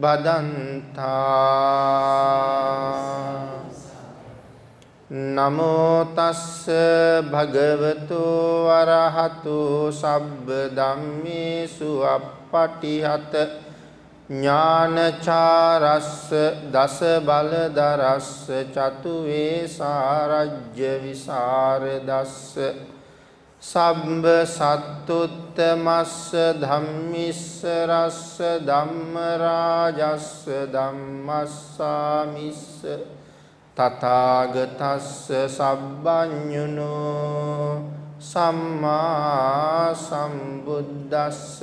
බදන්තා නමෝ තස්ස භගවතු වරහතු සබ්බ ධම්මේසු අප්පටිහත ඥානචාරස්ස දස බලදරස්ස චතු වේසාරජ්‍ය විසරදස්ස සම්බ සත්තුත්තමස්ස ධම්මිස්ස රස්ස ධම්ම රාජස්ස ධම්මස්සාමිස්ස තථාගතස්ස සබ්බඤුනෝ සම්මා සම්බුද්දස්ස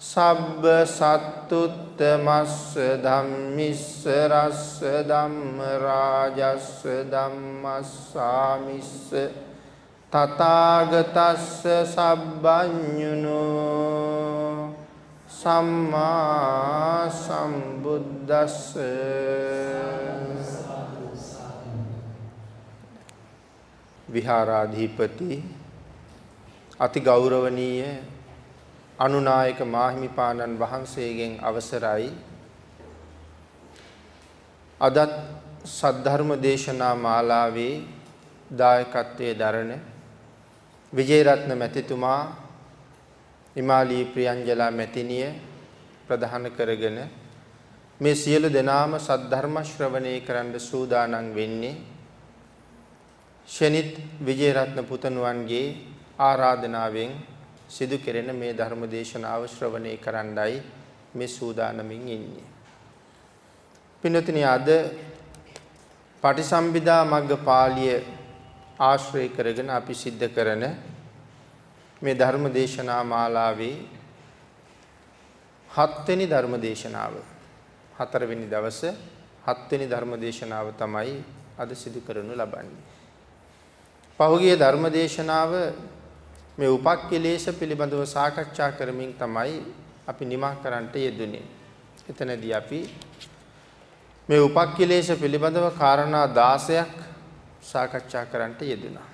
සබ්බ සත්තුත්තමස්ස ධම්මිස්ස රස්ස ධම්ම රාජස්ස ධම්මස්සාමිස්ස තථාගතස්ස සබ්බඤුනෝ සම්මා සම්බුද්දස්ස විහාරාධිපති අති ගෞරවනීය අනුනායක මාහිමිපාණන් වහන්සේගෙන් අවසරයි. අදත් සද්ධර්ම දේශනා මාලාවේ දායකත්වයේ දරන විජේරත්න මැතිතුමා හිමාලී ප්‍රියංජලා මැතිණිය ප්‍රධාන කරගෙන මේ සියලු දෙනාම සද්ධර්ම ශ්‍රවණය කරන්න සූදානම් වෙන්නේ ෂනිත් විජේරත්න පුතණුවන්ගේ ආරාධනාවෙන් සිදු කෙරෙන මේ ධර්ම දේශනාව ශ්‍රවණය කරන්නයි මේ සූදානමින් ඉන්නේ. පින්වත්නි අද පටිසම්භිදා මග්ග පාළිය ආශ්‍රය කරගෙන අපි සිද්ධ කරන මේ ධර්ම දේශනා මාලාවේ හත්වෙනි ධර්ම දේශනාව හතරවෙනි දවසේ හත්වෙනි ධර්ම දේශනාව තමයි අද සිදු කරනු ලබන්නේ. පහුගිය ධර්ම දේශනාව මේ උපක්ඛලේශ පිළිබඳව සාකච්ඡා කරමින් තමයි අපි නිමා කරන්නට යෙදුනේ. එතනදී අපි මේ උපක්ඛලේශ පිළිබඳව කාරණා 16ක් සාකච්ඡා කරන්නට යෙදුනා.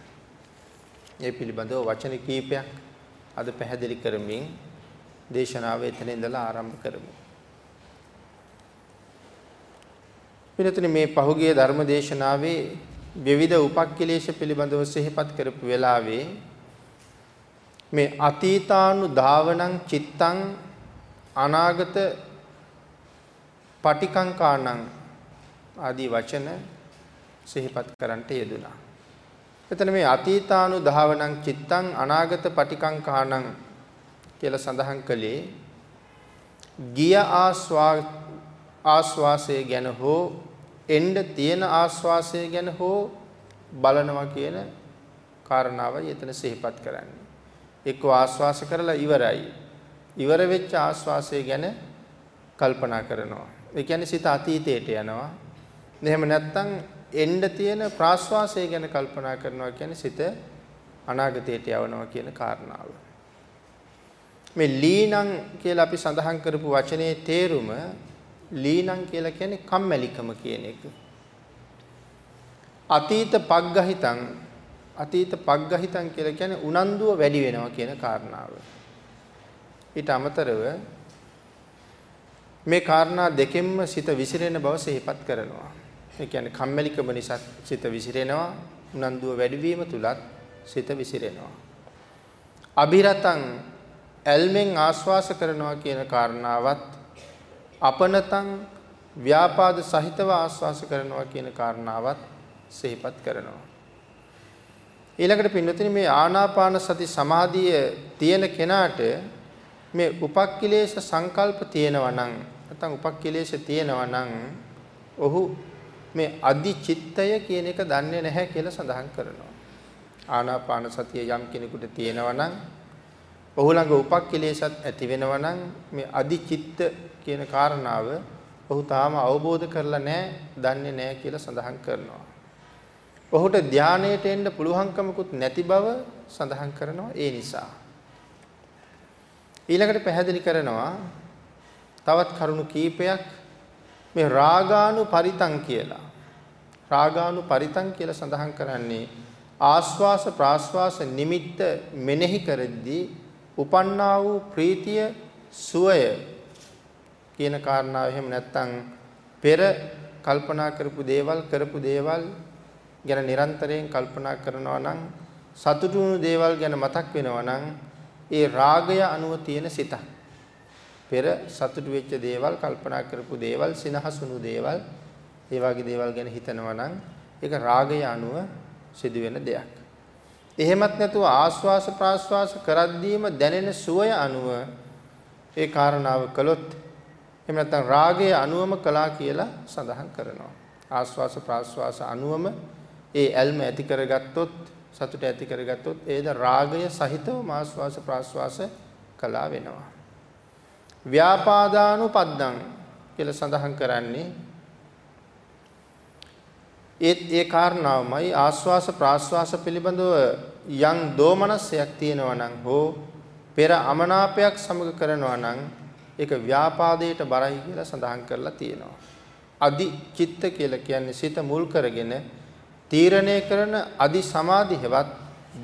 ඒ පිළිබඳව වචන කීපයක් අද පැහැදිලි කරමින් දේශනාව එතන ඉඳලා ආරම්භ කරමු. පිළිතුරු මේ පහුගිය ධර්ම දේශනාවේ විවිධ උපක්ඛලේශ පිළිබඳව සිහිපත් කරපු වෙලාවේ මේ අතීතානු ධාවනං චිත්තං අනාගත පටිකංකාණං ආදී වචන සිහිපත් කරන්නට යෙදුනා. එතන මේ අතීතානු ධාවනං චිත්තං අනාගත පටිකංකාණං කියලා සඳහන් කළේ ගිය ආස්වා ආස්වාසය ගැන හෝ එන්න තියෙන ආස්වාසය ගැන හෝ බලනවා කියන කාරණාවයි එතන සිහිපත් කරන්නේ. එක්ක ආස්වාස කරලා ඉවරයි. ඉවර වෙච්ච ආස්වාසය ගැන කල්පනා කරනවා. ඒ කියන්නේ සිත අතීතයට යනවා. එහෙම නැත්නම් එන්න තියෙන ප්‍රාශ්වාසය ගැන කල්පනා කරනවා කියන්නේ සිත අනාගතයට යවනවා කියන කාරණාව. මේ ලීනං කියලා අපි සඳහන් කරපු වචනේ තේරුම ලීනං කියලා කියන්නේ කම්මැලිකම කියන එක. අතීත පග්ගහිතං අතීත පග්ගහිතං කියලා කියන්නේ උනන්දුව වැඩි වෙනවා කියන කාරණාව. ඊට අමතරව මේ කාරණා දෙකෙන්ම සිත විසිරෙන බව සිහිපත් කරනවා. ඒ කියන්නේ කම්මැලිකම නිසා සිත විසිරෙනවා, උනන්දුව වැඩි වීම තුලත් සිත විසිරෙනවා. අභිරතං ඇල්මෙන් ආස්වාස කරනවා කියන කාරණාවත් අපනතං ව්‍යාපාද සහිතව ආස්වාස කරනවා කියන කාරණාවත් සිහිපත් කරනවා. ඊළඟට පින්නතුනි මේ ආනාපාන සති සමාධිය තියෙන කෙනාට මේ උපක්ඛිලේශ සංකල්ප තියෙනවා නම් නැත්නම් උපක්ඛිලේශ තියෙනවා නම් ඔහු මේ අදි චිත්තය කියන එක දන්නේ නැහැ කියලා සඳහන් කරනවා. ආනාපාන සතිය යම් කෙනෙකුට තියෙනවා නම් ඔහු ළඟ උපක්ඛිලේශත් ඇති වෙනවා නම් මේ අදි චිත්ත කියන කාරණාව ඔහු තාම අවබෝධ කරලා නැහැ, දන්නේ නැහැ කියලා සඳහන් කරනවා. ඔහුට ධානයට එන්න පුළුවන්කමකුත් නැති බව සඳහන් කරනවා ඒ නිසා. ඊළඟට පැහැදිලි කරනවා තවත් කරුණු කීපයක් මේ රාගානු පරිතං කියලා. රාගානු පරිතං කියලා සඳහන් කරන්නේ ආස්වාස ප්‍රාස්වාස නිමිත්ත මෙනෙහි කරද්දී උපන්නා වූ ප්‍රීතිය සුවය කියන කාරණාව එහෙම නැත්නම් පෙර කල්පනා කරපු දේවල් කරපු දේවල් ගැන නිරන්තරයෙන් කල්පනා කරනවා නම් සතුටු වුණු දේවල් ගැන මතක් වෙනවා නම් ඒ රාගය අනුව තියෙන සිතක්. පෙර සතුටු වෙච්ච දේවල් කල්පනා කරපු දේවල් සිනහසුණු දේවල් ඒ වගේ දේවල් ගැන හිතනවා නම් ඒක රාගය අනුව සිදුවෙන දෙයක්. එහෙමත් නැතුව ආස්වාස ප්‍රාස්වාස කරද්දීම දැනෙන සුවය අනුව ඒ කාරණාව කළොත් එහෙම නැත්නම් රාගය අනුවම කළා කියලා සඳහන් කරනවා. ආස්වාස ප්‍රාස්වාස අනුවම ඒ ඇල්ම ඇති කරගත්තොත් සතුට ඇති කරගත්තොත් ඒද රාගය සහිතව ආස්වාස ප්‍රාස්වාස කළා වෙනවා. ව්‍යාපාදානුපද්දං කියලා සඳහන් කරන්නේ ඒත් ඒ කාරණාවමයි ආස්වාස ප්‍රාස්වාස පිළිබඳව යම් දෝමනසයක් තියෙනවා නම් හෝ පෙර අමනාපයක් සමග කරනවා නම් ඒක ව්‍යාපාදයට බරයි කියලා සඳහන් කරලා තියෙනවා. අදි චිත්ත කියලා කියන්නේ සිත මුල් කරගෙන තීරණය කරන අදි සමාධි හෙවත්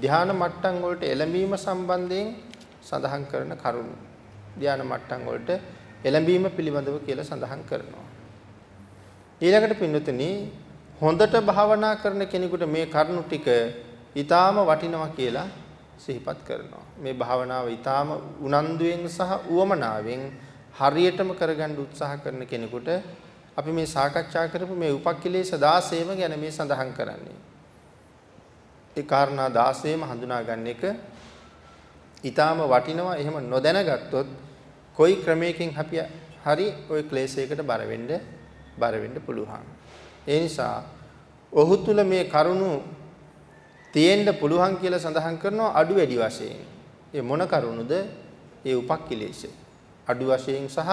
ධානා මට්ටම් වලට එළඹීම සම්බන්ධයෙන් සඳහන් කරන කරුණු. ධානා මට්ටම් වලට එළඹීම පිළිබඳව කියලා සඳහන් කරනවා. ඊළඟට පින්නතුනි හොඳට භාවනා කරන කෙනෙකුට මේ කරුණු ටික ඊටාම වටිනවා කියලා සිහිපත් කරනවා. මේ භාවනාව ඊටාම උනන්දුවෙන් සහ උවමනාවෙන් හරියටම කරගන්න උත්සාහ කරන කෙනෙකුට අපි මේ සාකච්ඡා කරපු මේ උපක්ඛිලේශ 16ම ගැන මේ සඳහන් කරන්නේ. ඒ කාරණා 16ම හඳුනා ගන්න එක ඊටාම වටිනවා. එහෙම නොදැනගත්තොත් කොයි ක්‍රමයකින් අපි හරි ওই ක්ලේශයකට බර වෙන්න බර වෙන්න පුළුවන්. ඒ නිසා ඔහු තුල මේ කරුණු තියෙන්න පුළුවන් කියලා සඳහන් කරනවා අඩු වැඩි වශයෙන්. ඒ මොන කරුණුද? ඒ උපක්ඛිලේශ. අඩු වශයෙන් සහ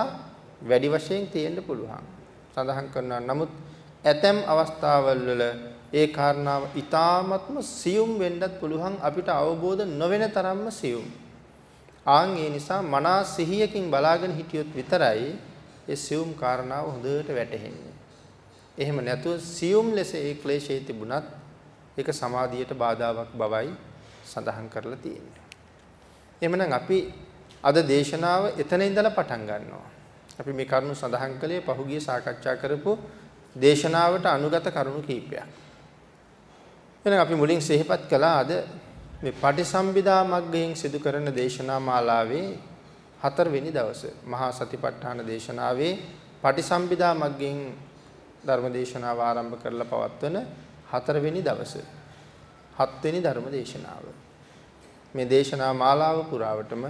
වැඩි වශයෙන් තියෙන්න පුළුවන්. සඳහන් කරනවා. නමුත් ඇතැම් අවස්ථාවල් වල ඒ කාරණාව ඊ타ත්ම සියුම් වෙන්නත් පුළුවන් අපිට අවබෝධ නොවන තරම්ම සියුම්. ආන් ඒ නිසා මනා සිහියකින් බලාගෙන හිටියොත් විතරයි ඒ සියුම් කාරණාව හොඳට වැටහෙන්නේ. එහෙම නැතුව සියුම් ලෙස ඒ ක්ලේශයේ තිබුණත් ඒක සමාධියට බාධාවක් බවයි සඳහන් කරලා තියෙන්නේ. එහෙමනම් අපි අද දේශනාව එතන ඉඳලා පටන් ගන්නවා. අපි මේ කරුණු සඳහන් කළේ පහුගිය සාකච්ඡා කරපු දේශනාවට අනුගත කරුණු කීපයක්. එහෙනම් අපි මුලින් සිහිපත් කළා අද මේ පටිසම්භිදා මග්ගයෙන් සිදු කරන දේශනා මාලාවේ හතරවෙනි දවසේ මහා සතිපට්ඨාන දේශනාවේ පටිසම්භිදා මග්ගයෙන් ධර්ම දේශනාව ආරම්භ කරලා පවත්වන හතරවෙනි දවසේ හත්වෙනි ධර්ම දේශනාව. මේ දේශනා මාලාව පුරාවටම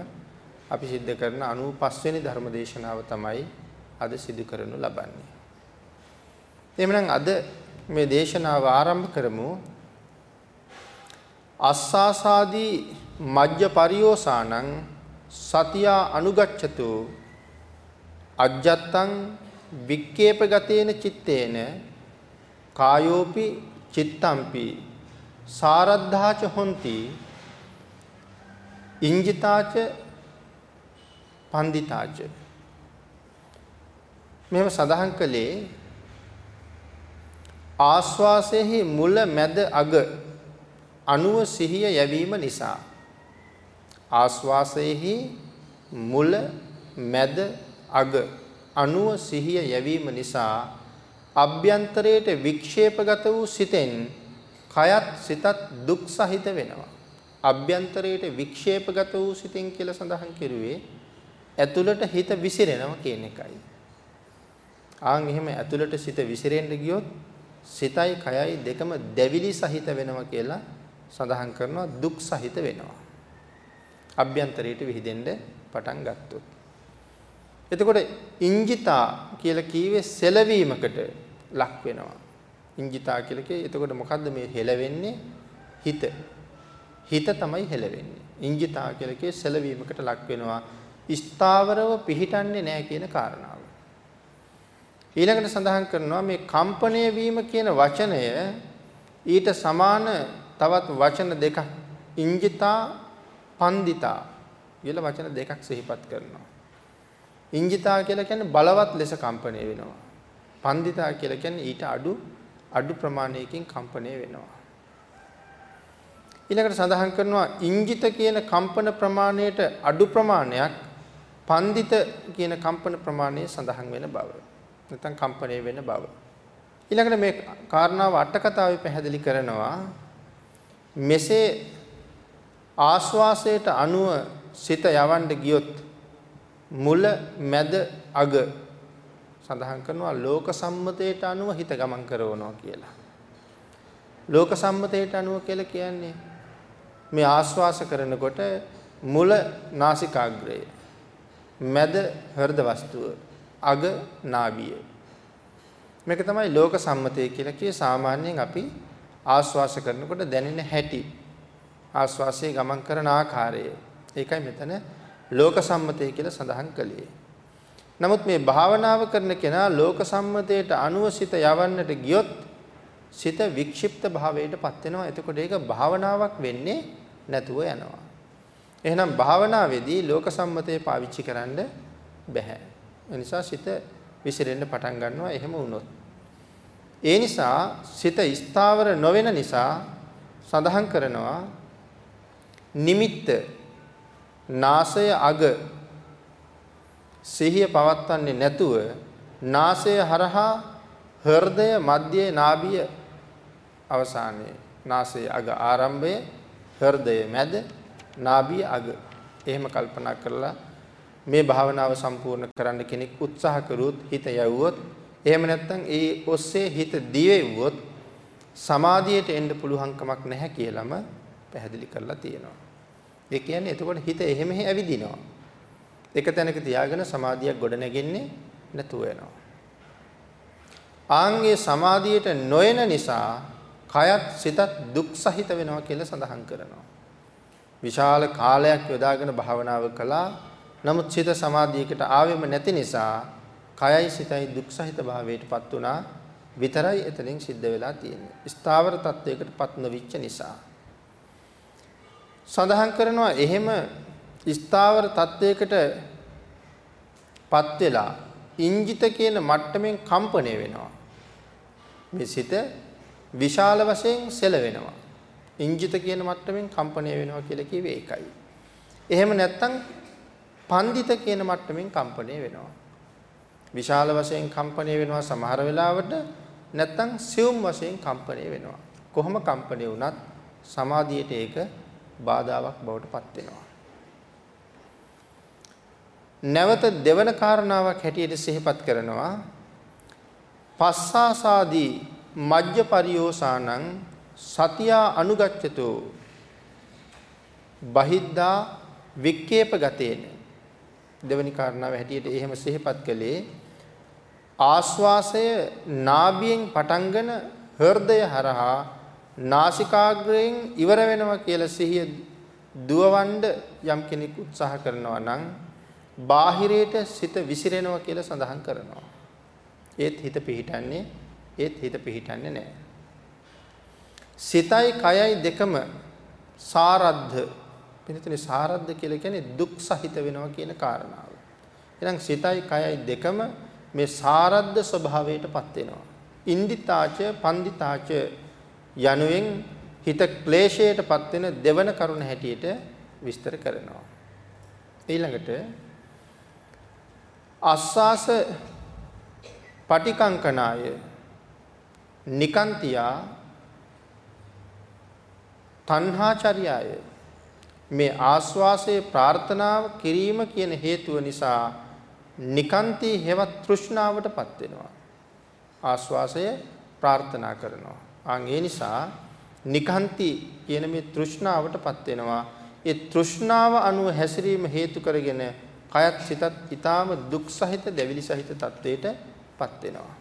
අපි සිද්ධ කරන 95 වෙනි ධර්ම දේශනාව තමයි අද සිදු කරනු ලබන්නේ. එhmenan අද මේ දේශනාව ආරම්භ කරමු අස්සාසාදී මජ්ජ පරියෝසානං සතියා අනුගච්ඡතු අජ්ජත්තං වික්කේපගතේන චිත්තේන කායෝපි චිත්තම්පි සාරද්ධාච හොಂತಿ ඉංජිතාච පන්දිතාච මෙහෙම සඳහන් කළේ ආස්වාසයේහි මුල මැද අග අනුව සිහිය යැවීම නිසා ආස්වාසයේහි මුල මැද අග අනුව සිහිය යැවීම නිසා අභ්‍යන්තරයට වික්ෂේපගත වූ සිතෙන් කයත් සිතත් දුක් සහිත වෙනවා. අභ්‍යන්තරයට වික්ෂේපගත වූ සිතින් කියලා සඳහන් කෙරුවේ ඇතුළට හිත විසිරෙනවා කියන එකයි. ආන් එහෙම ඇතුළට සිත විසිරෙන්න ගියොත් සිතයි කයයි දෙකම දැවිලි සහිත වෙනවා කියලා සඳහන් කරනවා දුක් සහිත වෙනවා. අභ්‍යන්තරයට විහිදෙන්න පටන් ගත්තොත්. එතකොට ඉංජිතා කියලා කීවේ සෙලවීමකට ලක් වෙනවා. ඉංජිතා කියලා කියේ එතකොට මොකද්ද මේ හෙලවෙන්නේ? හිත. හිත තමයි හෙලවෙන්නේ. ඉංජිතා කියලා කියේ සෙලවීමකට ලක් වෙනවා. ස්ථාවරව පිහිටන්නේ නැහැ කියන කාරණාව. ඊළඟට සඳහන් කරනවා මේ කම්පණය වීම කියන වචනය ඊට සමාන තවත් වචන දෙකක් ඉංජිතා පන්දිතා කියලා වචන දෙකක් සිහිපත් කරනවා. ඉංජිතා කියලා කියන්නේ බලවත් ලෙස කම්පණය වෙනවා. පන්දිතා කියලා කියන්නේ ඊට අඩු අඩු ප්‍රමාණයකින් කම්පණය වෙනවා. ඊළඟට සඳහන් කරනවා ඉංජිත කියන කම්පන ප්‍රමාණයට අඩු ප්‍රමාණයක් පන්දිත කියන කම්පන ප්‍රමාණය සඳහන් වෙන බව. නැත්නම් කම්පණය වෙන බව. ඊළඟට මේ කාරණාව අට කතාවේ පැහැදිලි කරනවා මෙසේ ආස්වාසයට අනුව සිත යවන්න ගියොත් මුල මැද අග සඳහන් කරනවා ලෝක සම්මතයට අනුව හිත ගමන් කරනවා කියලා. ලෝක සම්මතයට අනුව කියලා කියන්නේ මේ ආස්වාස කරනකොට මුල නාසිකාග්‍රය මැද හෘද වස්තුව අග නාභිය මේක තමයි ලෝක සම්මතය කියලා කියේ සාමාන්‍යයෙන් අපි ආස්වාස කරනකොට දැනෙන හැටි ආස්වාසයේ ගමන් කරන ආකාරය ඒකයි මෙතන ලෝක සම්මතය කියලා සඳහන් කළේ නමුත් මේ භාවනාව කරන කෙනා ලෝක සම්මතයට අනුව සිත යවන්නට ගියොත් සිත වික්ෂිප්ත භාවයටපත් වෙනවා. එතකොට ඒක භාවනාවක් වෙන්නේ නැතුව යනවා. එහෙනම් භාවනාවේදී ලෝක සම්මතය පාවිච්චි කරන්න බෑ. ඒ නිසා සිත විසිරෙන්න පටන් ගන්නවා එහෙම වුණොත්. ඒ නිසා සිත ස්ථාවර නොවන නිසා සඳහන් කරනවා නිමිත්ත නාසය අග සිහිය පවත්වන්නේ නැතුව නාසය හරහා හෘදය මධ්‍යයේ නාභිය අවසානයේ නාසය අග ආරම්භය හෘදය මැද නාභිය අග එහෙම කල්පනා කරලා මේ භාවනාව සම්පූර්ණ කරන්න කෙනෙක් උත්සාහ කරුවොත් හිත යවුවොත් එහෙම නැත්නම් ඒ ඔස්සේ හිත දිවෙව්වොත් සමාධියට එන්න පුළුවන්කමක් නැහැ කියලාම පැහැදිලි කරලා තියෙනවා. ඒ කියන්නේ එතකොට හිත එහෙම ඇවිදිනවා. එක තැනක තියාගෙන සමාධියක් ගොඩ නැගෙන්නේ නැතුව වෙනවා. ආන්ගේ සමාධියට නොයන නිසා කයත් සිතත් දුක් සහිත වෙනවා කියලා සඳහන් කරනවා. විශාල කාලයක් යොදාගෙන භාවනාව කළා. නමුත් සිත සමාධියකට ආවෙම නැති නිසා කයයි සිතයි දුක් සහිත භාවයටපත් වුණා. විතරයි එතනින් සිද්ධ වෙලා තියෙන්නේ. ස්ථාවර තත්වයකටපත් නොවිච්ච නිසා. සඳහන් කරනවා එහෙම ස්ථාවර තත්වයකට පත් වෙලා ඉංජිත කියන මට්ටමින් කම්පණය වෙනවා. මේ සිත විශාල වශයෙන් සෙලවෙනවා. ඉංජිත කියන මට්ටමින් කම්පණය වෙනවා කියලා කිව්වේ ඒකයි. එහෙම නැත්නම් පන්දිත කියන මට්ටමින් කම්පණය වෙනවා. විශාල වශයෙන් කම්පණය වෙනවා සමහර වෙලාවට නැත්නම් සියුම් වශයෙන් කම්පණය වෙනවා. කොහොම කම්පණය වුණත් සමාධියට ඒක බාධාවක් බවට පත් වෙනවා. නැවත දෙවන කාරණාවක් හැටියට සිහිපත් කරනවා පස්සාසාදී මජ්ජ පරියෝසානං සතියා අනුගච්ඡතෝ බහිද්දා වික්කේප ගතේන දෙවනි කාරණාව හැටියට එහෙම සිහිපත් කළේ ආස්වාසය නාභියෙන් පටන්ගෙන හෘදය හරහා නාසිකාග්‍රයෙන් ඉවර වෙනවා කියලා සිහිය දුවවන්න යම් කෙනෙක් උත්සාහ කරනවා නම් බාහිරයට සිත විසිරෙනවා කියලා සඳහන් කරනවා. ඒත් හිත පිහිටන්නේ ඒත් හිත පිහිටන්නේ නැහැ. සිතයි කයයි දෙකම සාරද්ධ පිළිතුරේ සාරද්ධ කියලා කියන්නේ දුක් සහිත වෙනවා කියන කාරණාව. එහෙනම් සිතයි කයයි දෙකම මේ සාරද්ධ ස්වභාවයටපත් වෙනවා. ඉන්දිතාච පන්දිතාච යනුවෙන් හිත ක්ලේශයටපත් වෙන දෙවන කරුණ හැටියට විස්තර කරනවා. ඊළඟට අස්වාස පටිකංකනාය නිකාන්තියා තණ්හාචර්යාය. මේ ආස්වාසයේ ප්‍රාර්ථනාව කිරීම කියන හේතුව නිසා නිකාන්ති හේවත් තෘෂ්ණාවටපත් වෙනවා. ආස්වාසය ප්‍රාර්ථනා කරනවා. ආන් ඒ නිසා නිකාන්ති කියන මේ තෘෂ්ණාවටපත් වෙනවා. ඒ තෘෂ්ණාව අනුව හැසිරීම හේතු කරගෙන කයත් සිතත් ඊටාම දුක් සහිත දැවිලි සහිත තත්වයටපත් වෙනවා.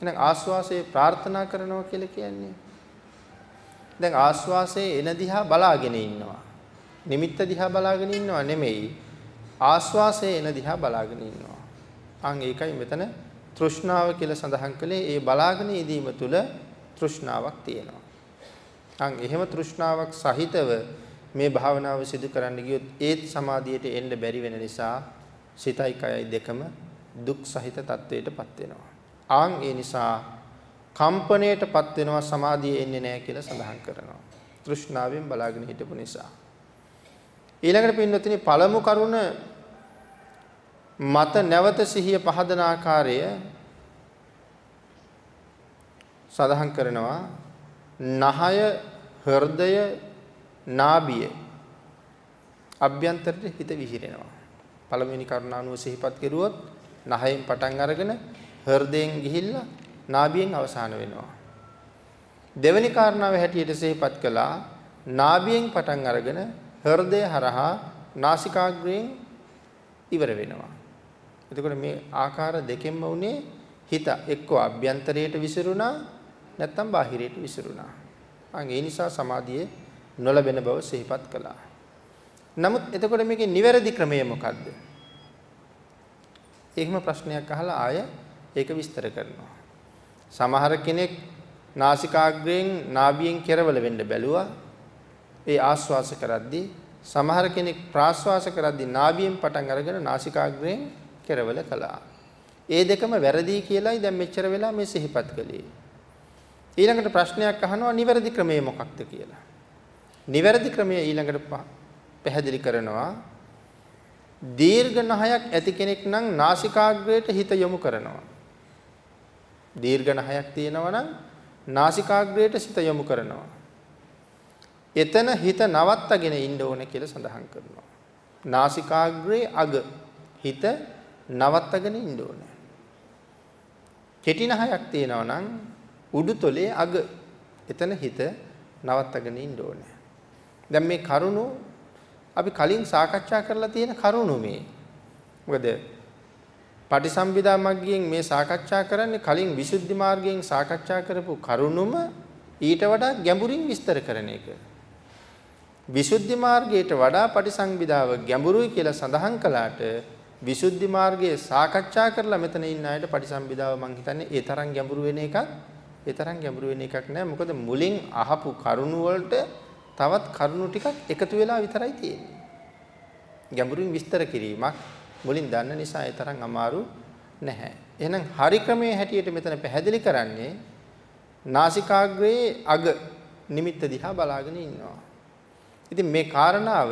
එහෙනම් ආස්වාසයේ ප්‍රාර්ථනා කරනවා කියලා කියන්නේ දැන් ආස්වාසයේ එන දිහා බලාගෙන ඉන්නවා. නිමිත්ත දිහා බලාගෙන ඉන්නවා නෙමෙයි. ආස්වාසයේ එන දිහා බලාගෙන ඉන්නවා. අන් ඒකයි මෙතන තෘෂ්ණාව කියලා සඳහන් කළේ ඒ බලාගෙන ඉදීම තුළ තෘෂ්ණාවක් තියෙනවා. අන් එහෙම තෘෂ්ණාවක් සහිතව මේ භාවනාව සිදු කරන්න ගියොත් ඒත් සමාධියට එන්න බැරි වෙන නිසා සිතයි කයයි දෙකම දුක් සහිත තත්වයටපත් වෙනවා. ආන් ඒ නිසා කම්පණයටපත් වෙනවා සමාධිය එන්නේ නැහැ කියලා සඳහන් කරනවා. තෘෂ්ණාවෙන් බලාගෙන හිටපු නිසා. ඊළඟට පින්නතුනි පළමු කරුණ මත නැවත සිහිය පහදන ආකාරය සඳහන් කරනවා නහය හෘදය නාභිය අභ්‍යන්තරට හිත විහිරෙනවා පළවෙනි කරුණානුව සිහිපත් කෙරුවොත් නහයෙන් පටන් අරගෙන හෘදයෙන් ගිහිල්ලා නාභියෙන් අවසාන වෙනවා දෙවෙනි කාරණාව හැටියට සිහිපත් කළා නාභියෙන් පටන් අරගෙන හෘදය හරහා නාසිකාග්‍රයෙන් ඉවර වෙනවා එතකොට මේ ආකාර දෙකෙන්ම උනේ හිත එක්ක අභ්‍යන්තරයට විසිරුණා නැත්නම් බාහිරයට විසිරුණා. අන් ඒ නිසා සමාධියේ නොලැබෙන බව සිහිපත් කළා. නමුත් එතකොට මේකේ නිවැරදි ක්‍රමය මොකද්ද? ඒකම ප්‍රශ්නයක් අහලා ආය ඒක විස්තර කරනවා. සමහර කෙනෙක් නාසිකාග්‍රයෙන් නාභියෙන් කෙරවල වෙන්න බැලුවා. ඒ ආස්වාස කරද්දී සමහර කෙනෙක් ප්‍රාස්වාස කරද්දී නාභියෙන් පටන් අරගෙන නාසිකාග්‍රයෙන් කෙරවල කළා. ඒ දෙකම වැරදි කියලායි දැන් මෙච්චර වෙලා මේ සිහිපත් කළේ. ඊළඟට ප්‍රශ්නයක් අහනවා නිවැරදි ක්‍රමය මොකක්ද කියලා. නිවැරදි ක්‍රමය ඊළඟට පැහැදිලි කරනවා දීර්ඝ නහයක් ඇති කෙනෙක් නම් නාසිකාග්‍රයට හිත යොමු කරනවා. දීර්ඝ නහයක් තියෙනවා නම් නාසිකාග්‍රයට සිත යොමු කරනවා. එතන හිත නවත්තගෙන ඉන්න ඕනේ කියලා සඳහන් කරනවා. නාසිකාග්‍රේ අග හිත නවත්තගෙන ඉන්න ඕනේ. කෙටි නහයක් තියෙනවා නම් උඩුතොලේ අග එතන හිත නවත්තගෙන ඉන්න ඕනේ. දැන් මේ කරුණු අපි කලින් සාකච්ඡා කරලා තියෙන කරුණු මේ. මොකද පටිසම්භිදා මග්ගයෙන් මේ සාකච්ඡා කරන්නේ කලින් විසුද්ධි මාර්ගයෙන් සාකච්ඡා කරපු කරුණුම ඊට වඩා ගැඹුරින් විස්තර කරන එක. විසුද්ධි මාර්ගයට වඩා පටිසම්භිදාව ගැඹුරුයි කියලා සඳහන් කළාට විසුද්ධි මාර්ගයේ සාකච්ඡා කරලා මෙතන ඉන්න අයට පටිසම්භිදාව මම හිතන්නේ ඒ තරම් ගැඹුරු වෙන එකක් ඒ තරම් ගැඹුරු වෙන එකක් නෑ මොකද මුලින් අහපු කරුණු වලට තවත් කරුණු ටිකක් එකතු වෙලා විතරයි තියෙන්නේ. ගැඹුරින් විස්තර කිරීමක් මුලින් දන්න නිසා ඒ තරම් අමාරු නැහැ. එහෙනම් හරි ක්‍රමයේ හැටියට මෙතන පැහැදිලි කරන්නේ නාසිකාග්‍රයේ අග නිමිත්ත දිහා බලාගෙන ඉන්නවා. ඉතින් මේ කාරණාව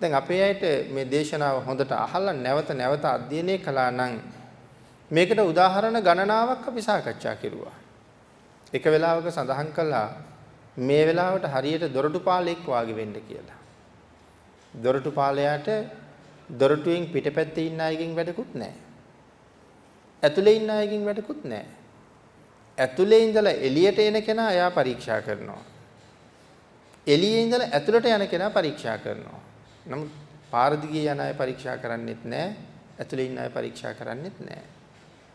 දැන් අපේ අයට මේ දේශනාව හොඳට අහලා නැවත නැවත අධ්‍යයනය කළා නම් මේකට උදාහරණ ගණනාවක් අපි සාකච්ඡා කෙරුවා. එක වෙලාවක සඳහන් කළා මේ වෙලාවට හරියට දොරටුපාලෙක් වාගේ වෙන්න කියලා. දොරටුපාලයාට දොරටුවෙන් පිටපැත්තේ ඉන්න අයගෙන් වැඩකුත් නැහැ. ඇතුලේ ඉන්න අයගෙන් වැඩකුත් නැහැ. ඇතුලේ ඉඳලා එළියට එන කෙනා එයා පරීක්ෂා කරනවා. එළියේ ඉඳලා ඇතුලට යන කෙනා පරීක්ෂා කරනවා. නමුත් පාර දිගේ යන අය පරීක්ෂා කරන්නෙත් නැහැ. ඇතුලේ ඉන්න අය පරීක්ෂා කරන්නෙත් නැහැ.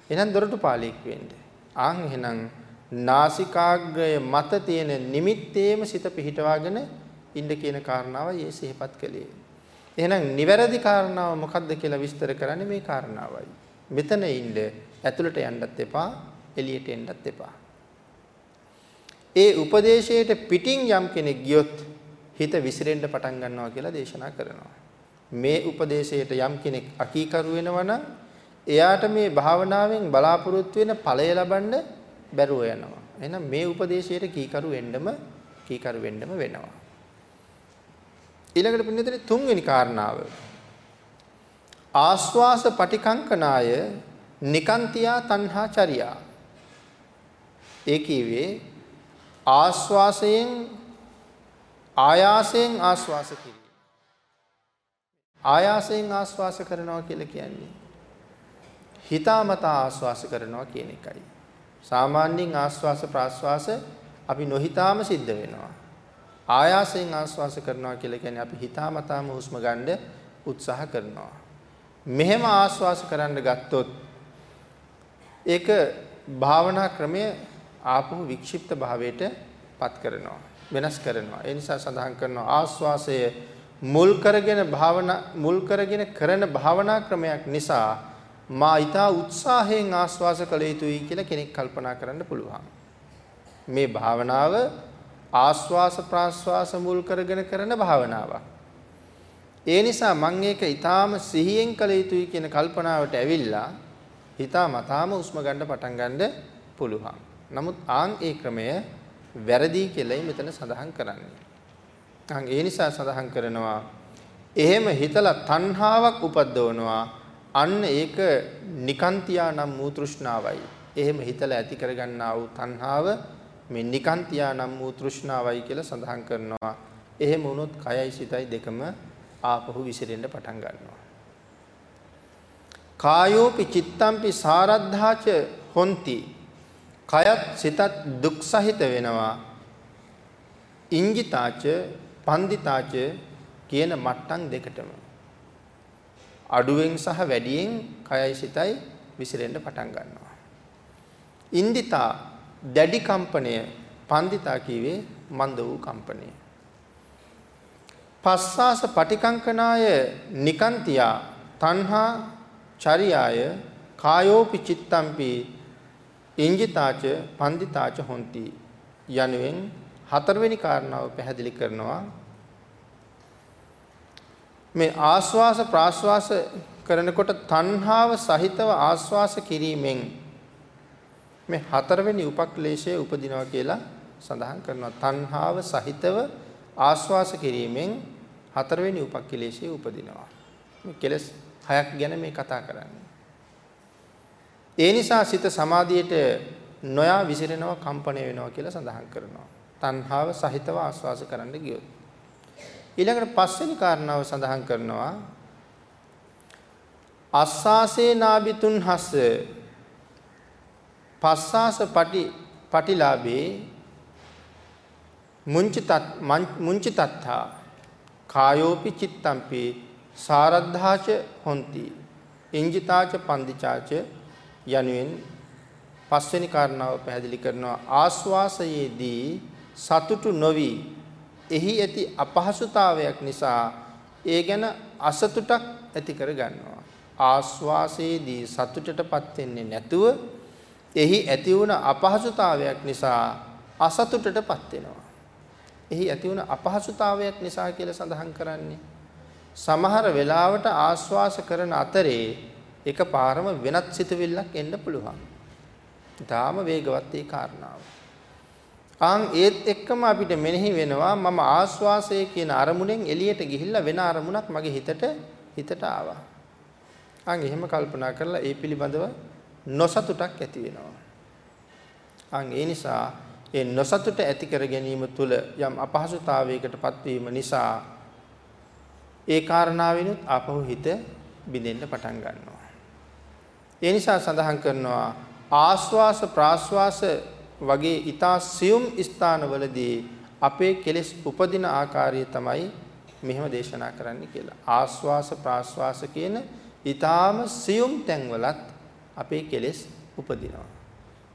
එහෙනම් දොරටුපාලෙක් වෙන්න. ආන් එහෙනම් නාසිකාග්‍රය මත තියෙන නිමිත්තේම සිත පිහිටවාගෙන ඉන්න කියන කාරණාවයි ඒ සිහිපත් කළේ. එහෙනම් නිවැරදි කාරණාව මොකක්ද කියලා විස්තර කරන්නේ මේ කාරණාවයි. මෙතන ඉන්න ඇතුළට යන්නත් එපා, එළියට එන්නත් එපා. ඒ උපදේශයට පිටින් යම් කෙනෙක් ගියොත් හිත විසිරෙන්න පටන් ගන්නවා කියලා දේශනා කරනවා. මේ උපදේශයට යම් කෙනෙක් අකීකරු වෙනවා නම් එයාට මේ භාවනාවෙන් බලාපොරොත්තු වෙන ඵලය ලබන්න බැරුව යනවා. එහෙනම් මේ උපදේශයට කීකරු වෙන්නම කීකරු වෙන්නම වෙනවා. ඊළඟට පින්නතේ තුන්වෙනි කාරණාව. ආස්වාස පටිකංකනාය නිකාන්තියා තණ්හා චර්යා. ඒ කියවේ ආස්වාසයෙන් ආයාසයෙන් ආස්වාස කිරීම. ආයාසයෙන් ආස්වාස කරනවා කියලා කියන්නේ හිතාමතා ආස්වාස කරනවා කියන එකයි. සාමාන්‍යයෙන් ආස්වාස ප්‍රාස්වාස අපි නොහිතාම සිද්ධ වෙනවා. ආයාසයෙන් ආස්වාස කරනවා කියලා කියන්නේ අපි හිතාමතාම හුස්ම ගන්න උත්සාහ කරනවා. මෙහෙම ආස්වාස කරන්න ගත්තොත් ඒක භාවනා ක්‍රමය ආපහු වික්ෂිප්ත භාවයට පත් කරනවා. වෙනස් කරනවා. ඒ නිසා සඳහන් කරනවා ආස්වාසය මුල් කරගෙන භාවනා මුල් කරගෙන කරන භාවනා ක්‍රමයක් නිසා මා ඊතා උත්සාහයෙන් ආස්වාස කළ යුතුයි කියලා කෙනෙක් කල්පනා කරන්න පුළුවන්. මේ භාවනාව ආස්වාස ප්‍රාස්වාස මුල් කරගෙන කරන භාවනාවක්. ඒ නිසා මම ඒක ඊටාම සිහියෙන් කළ යුතුයි කියන කල්පනාවට ඇවිල්ලා හිතාමතාම උස්ම ගන්න පටන් ගන්න පුළුවන්. නමුත් ආන් ඒ ක්‍රමය වැරදි කියලායි මෙතන සඳහන් කරන්නේ. ආන් ඒ නිසා සඳහන් කරනවා එහෙම හිතලා තණ්හාවක් උපද්දවනවා අන්න ඒක නිකාන්තියා නම් වූ තෘෂ්ණාවයි. එහෙම හිතලා ඇති කරගන්නා වූ තණ්හාව මේ නිකාන්තියා නම් වූ තෘෂ්ණාවයි කියලා සඳහන් කරනවා. එහෙම වුණොත් කයයි සිතයි දෙකම ආපහු විසිරෙන්න පටන් ගන්නවා. කායෝපි චිත්තම්පි සාරද්ධාච හොಂತಿ. කයත් සිතත් දුක් සහිත වෙනවා. ඉංජිතාච පන්දිතාච කියන මට්ටම් දෙකටම. අඩුවෙන් සහ වැඩියෙන් කයයි සිතයි විසිරෙන්න පටන් ගන්නවා. ඉන්දිතා දැඩි කම්පණය පන්දිතා කීවේ මන්ද වූ කම්පණය. පස්සාස පටිකංකනාය නිකන්තියා තණ්හා චරියාය කායෝපි චිත්තම්පි ඉංජිතාච පන්දිතාච හොಂತಿ යනුවෙන් හතරවෙනි කාරණාව පැහැදිලි කරනවා මේ ආස්වාස ප්‍රාස්වාස කරනකොට තණ්හාව සහිතව ආස්වාස කිරීමෙන් මේ හතරවෙනි උපක්ලේශය උපදිනවා කියලා සඳහන් කරනවා. තණ්හාව සහිතව ආස්වාස කිරීමෙන් හතරවෙනි උපක්ලේශය උපදිනවා. මේ කෙලස් හයක් ගැන මේ කතා කරන්නේ. ඒ නිසා සිත සමාධියට නොයා විසිරෙනවා කම්පණය වෙනවා කියලා සඳහන් කරනවා. තණ්හාව සහිතව ආස්වාස කරන්න ගියොත්. ඊළඟට පස්වෙනි කාරණාව සඳහන් කරනවා. අස්සාසේ නාබිතුන් හස්ස පස්සාස පටි පටිලාභේ මුංචිතත් මුංචිතත්තා. කායෝපි චිත්තම්පි සාරද්ධාච හොಂತಿ. ඉංජිතාච පන්දිචාච යනුවෙන් පස්වෙනි කාරණාව පැහැදිලි කරනවා. ආස්වාසයේදී සතුටු නොවි. එහි ඇති අපහසුතාවයක් නිසා ඒ ගැන අසතුටක් ඇති කර ගන්නවා. ආස්වාසයේදී සතුටටපත් වෙන්නේ නැතුව එහි ඇති වුණ අපහසුතාවයක් නිසා අසතුටටපත් වෙනවා. එහි ඇති වුණ අපහසුතාවයක් නිසා කියලා සඳහන් කරන්නේ සමහර වෙලාවට ආස්වාස කරන අතරේ එකපාරම වෙනත් සිතුවිල්ලක් එන්න පුළුවන්. ඊටාම වේගවත් ඒ කාරණාව. ආන් ඒත් එක්කම අපිට මෙනෙහි වෙනවා මම ආස්වාසය කියන අරමුණෙන් එළියට ගිහිල්ලා වෙන අරමුණක් මගේ හිතට හිතට ආවා. ආන් එහෙම කල්පනා කරලා ඒ පිළිබඳව නොසතුටක් ඇති වෙනවා. ආන් ඒ නිසා ඒ නොසතුට ඇති කර ගැනීම තුළ යම් අපහසුතාවයකටපත් වීම නිසා ඒ කාරණාවෙනුත් ආපහු හිත බිඳෙන්න පටන් ගන්නවා. ඒ නිසා සඳහන් කරනවා ආස්වාස ප්‍රාස්වාස වගේ ඊතා සියුම් ස්ථානවලදී අපේ කෙලෙස් උපදින ආකාරය තමයි මෙහෙම දේශනා කරන්න කියලා. ආස්වාස ප්‍රාස්වාස කියන ඊ타ම සියුම් තැන්වලත් අපේ කෙලෙස් උපදිනවා.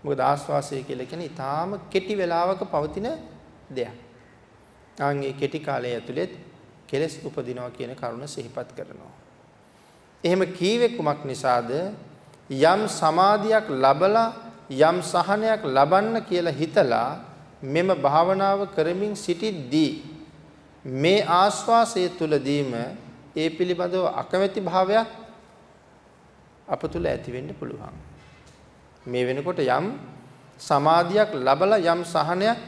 මොකද ආස්වාසය කියලා කියන්නේ ඊ타ම කෙටි වේලාවක පවතින දෙයක්. ආන්ගේ කෙටි කාලය ඇතුළත කෙලෙස් උපදිනවා කියන කරුණ සිහිපත් කරනවා. එහෙම කීවේ කුමක් නිසාද? යම් සමාධියක් ලබලා යම් සහනයක් ලබන්න කියලා හිතලා මෙම භාවනාව කරමින් සිටිද්දී මේ ආස්වාසය තුලදීම ඒ පිළිබඳව අකමැති භාවයක් අප තුල ඇති වෙන්න පුළුවන්. මේ වෙනකොට යම් සමාධියක් ලබලා යම් සහනයක්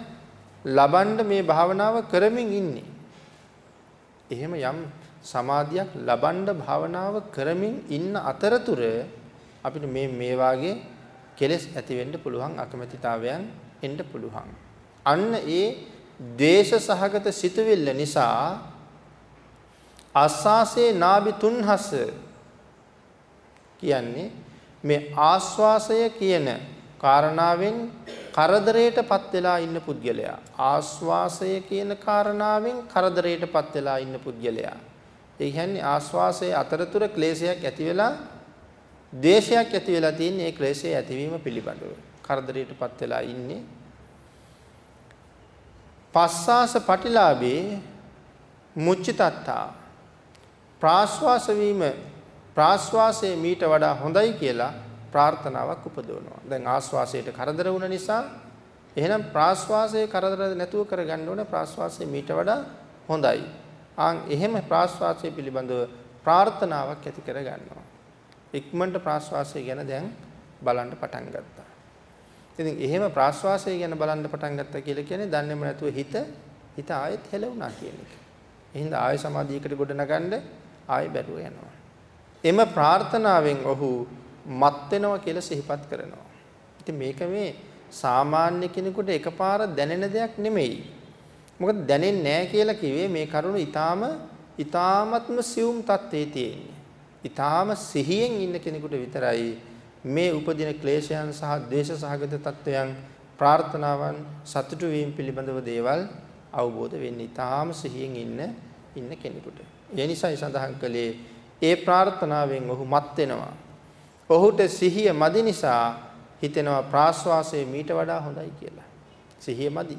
ලබන්න මේ භාවනාව කරමින් ඉන්නේ. එහෙම යම් සමාධියක් ලබන්න භාවනාව කරමින් ඉන්න අතරතුර අපිට මේ මේ වාගේ කෙලෙස් ඇති වෙන්න පුළුවන් අකමැතිතාවයන් එන්න පුළුවන්. අන්න ඒ ද්වේෂ සහගත සිතුවිල්ල නිසා ආස්වාසේ නාභි තුන්හස කියන්නේ මේ ආස්වාසය කියන කාරණාවෙන් කරදරයටපත් වෙලා ඉන්න පුද්ගලයා ආස්වාසය කියන කාරණාවෙන් කරදරයටපත් වෙලා ඉන්න පුද්ගලයා ඒ කියන්නේ ආස්වාසයේ අතරතුර ක්ලේශයක් ඇති වෙලා ද්වේෂයක් ඇති වෙලා තියෙන්නේ ඒ ක්ලේශයේ ඇතිවීම පිළිබඳව. කරදරයටපත් වෙලා ඉන්නේ. පස්සාස පටිලාභේ මුච්චිතත්තා ප්‍රාශ්වාස වීම ප්‍රාශ්වාසයේ මීට වඩා හොඳයි කියලා ප්‍රාර්ථනාවක් උපදවනවා. දැන් ආශ්වාසයට කරදර වුණ නිසා එහෙනම් ප්‍රාශ්වාසයේ කරදර නැතුව කරගන්න ඕනේ ප්‍රාශ්වාසයේ මීට වඩා හොඳයි. ආන් එහෙම ප්‍රාශ්වාසය පිළිබඳව ප්‍රාර්ථනාවක් ඇති කර ගන්නවා. ඉක්මනට ප්‍රාශ්වාසය ගැන දැන් බලන්න පටන් ගත්තා. ඉතින් එහෙම ප්‍රාශ්වාසය ගැන බලන්න පටන් ගත්තා කියලා කියන්නේ දන්නේම නැතුව හිත හිත ආයෙත් හෙලවුණා කියන එක. එහෙනම් ආයෙ සමාධියකට ගොඩ නගන්න ආයෙ බැරුව යනවා. එම ප්‍රාර්ථනාවෙන් ඔහු මත් වෙනවා කියලා සිහිපත් කරනවා. ඉතින් මේක මේ සාමාන්‍ය කෙනෙකුට එකපාර දැනෙන දෙයක් නෙමෙයි. මොකද දැනෙන්නේ නැහැ කියලා කිව්වේ මේ කරුණ ඊටාම ඊටාමත්ම සියුම් තත්ත්වයේ තියෙන්නේ. ඊටාම සිහියෙන් ඉන්න කෙනෙකුට විතරයි මේ උපදින ක්ලේශයන් සහ ද්වේෂ සහගත තත්ත්වයන් ප්‍රාර්ථනාවන් සතුටු වීම පිළිබඳව දේවල් අවබෝධ වෙන්නේ. ඊටාම සිහියෙන් ඉන්න ඉන්න කෙනෙකුට. ඒ නිසායි සඳහන් කළේ ඒ ප්‍රාර්ථනාවෙන් ඔහු මත් වෙනවා. ඔහුට සිහිය මදි නිසා හිතෙනවා ප්‍රාශ්වාසය මීට වඩා හොඳයි කියලා. සිහිය මදි.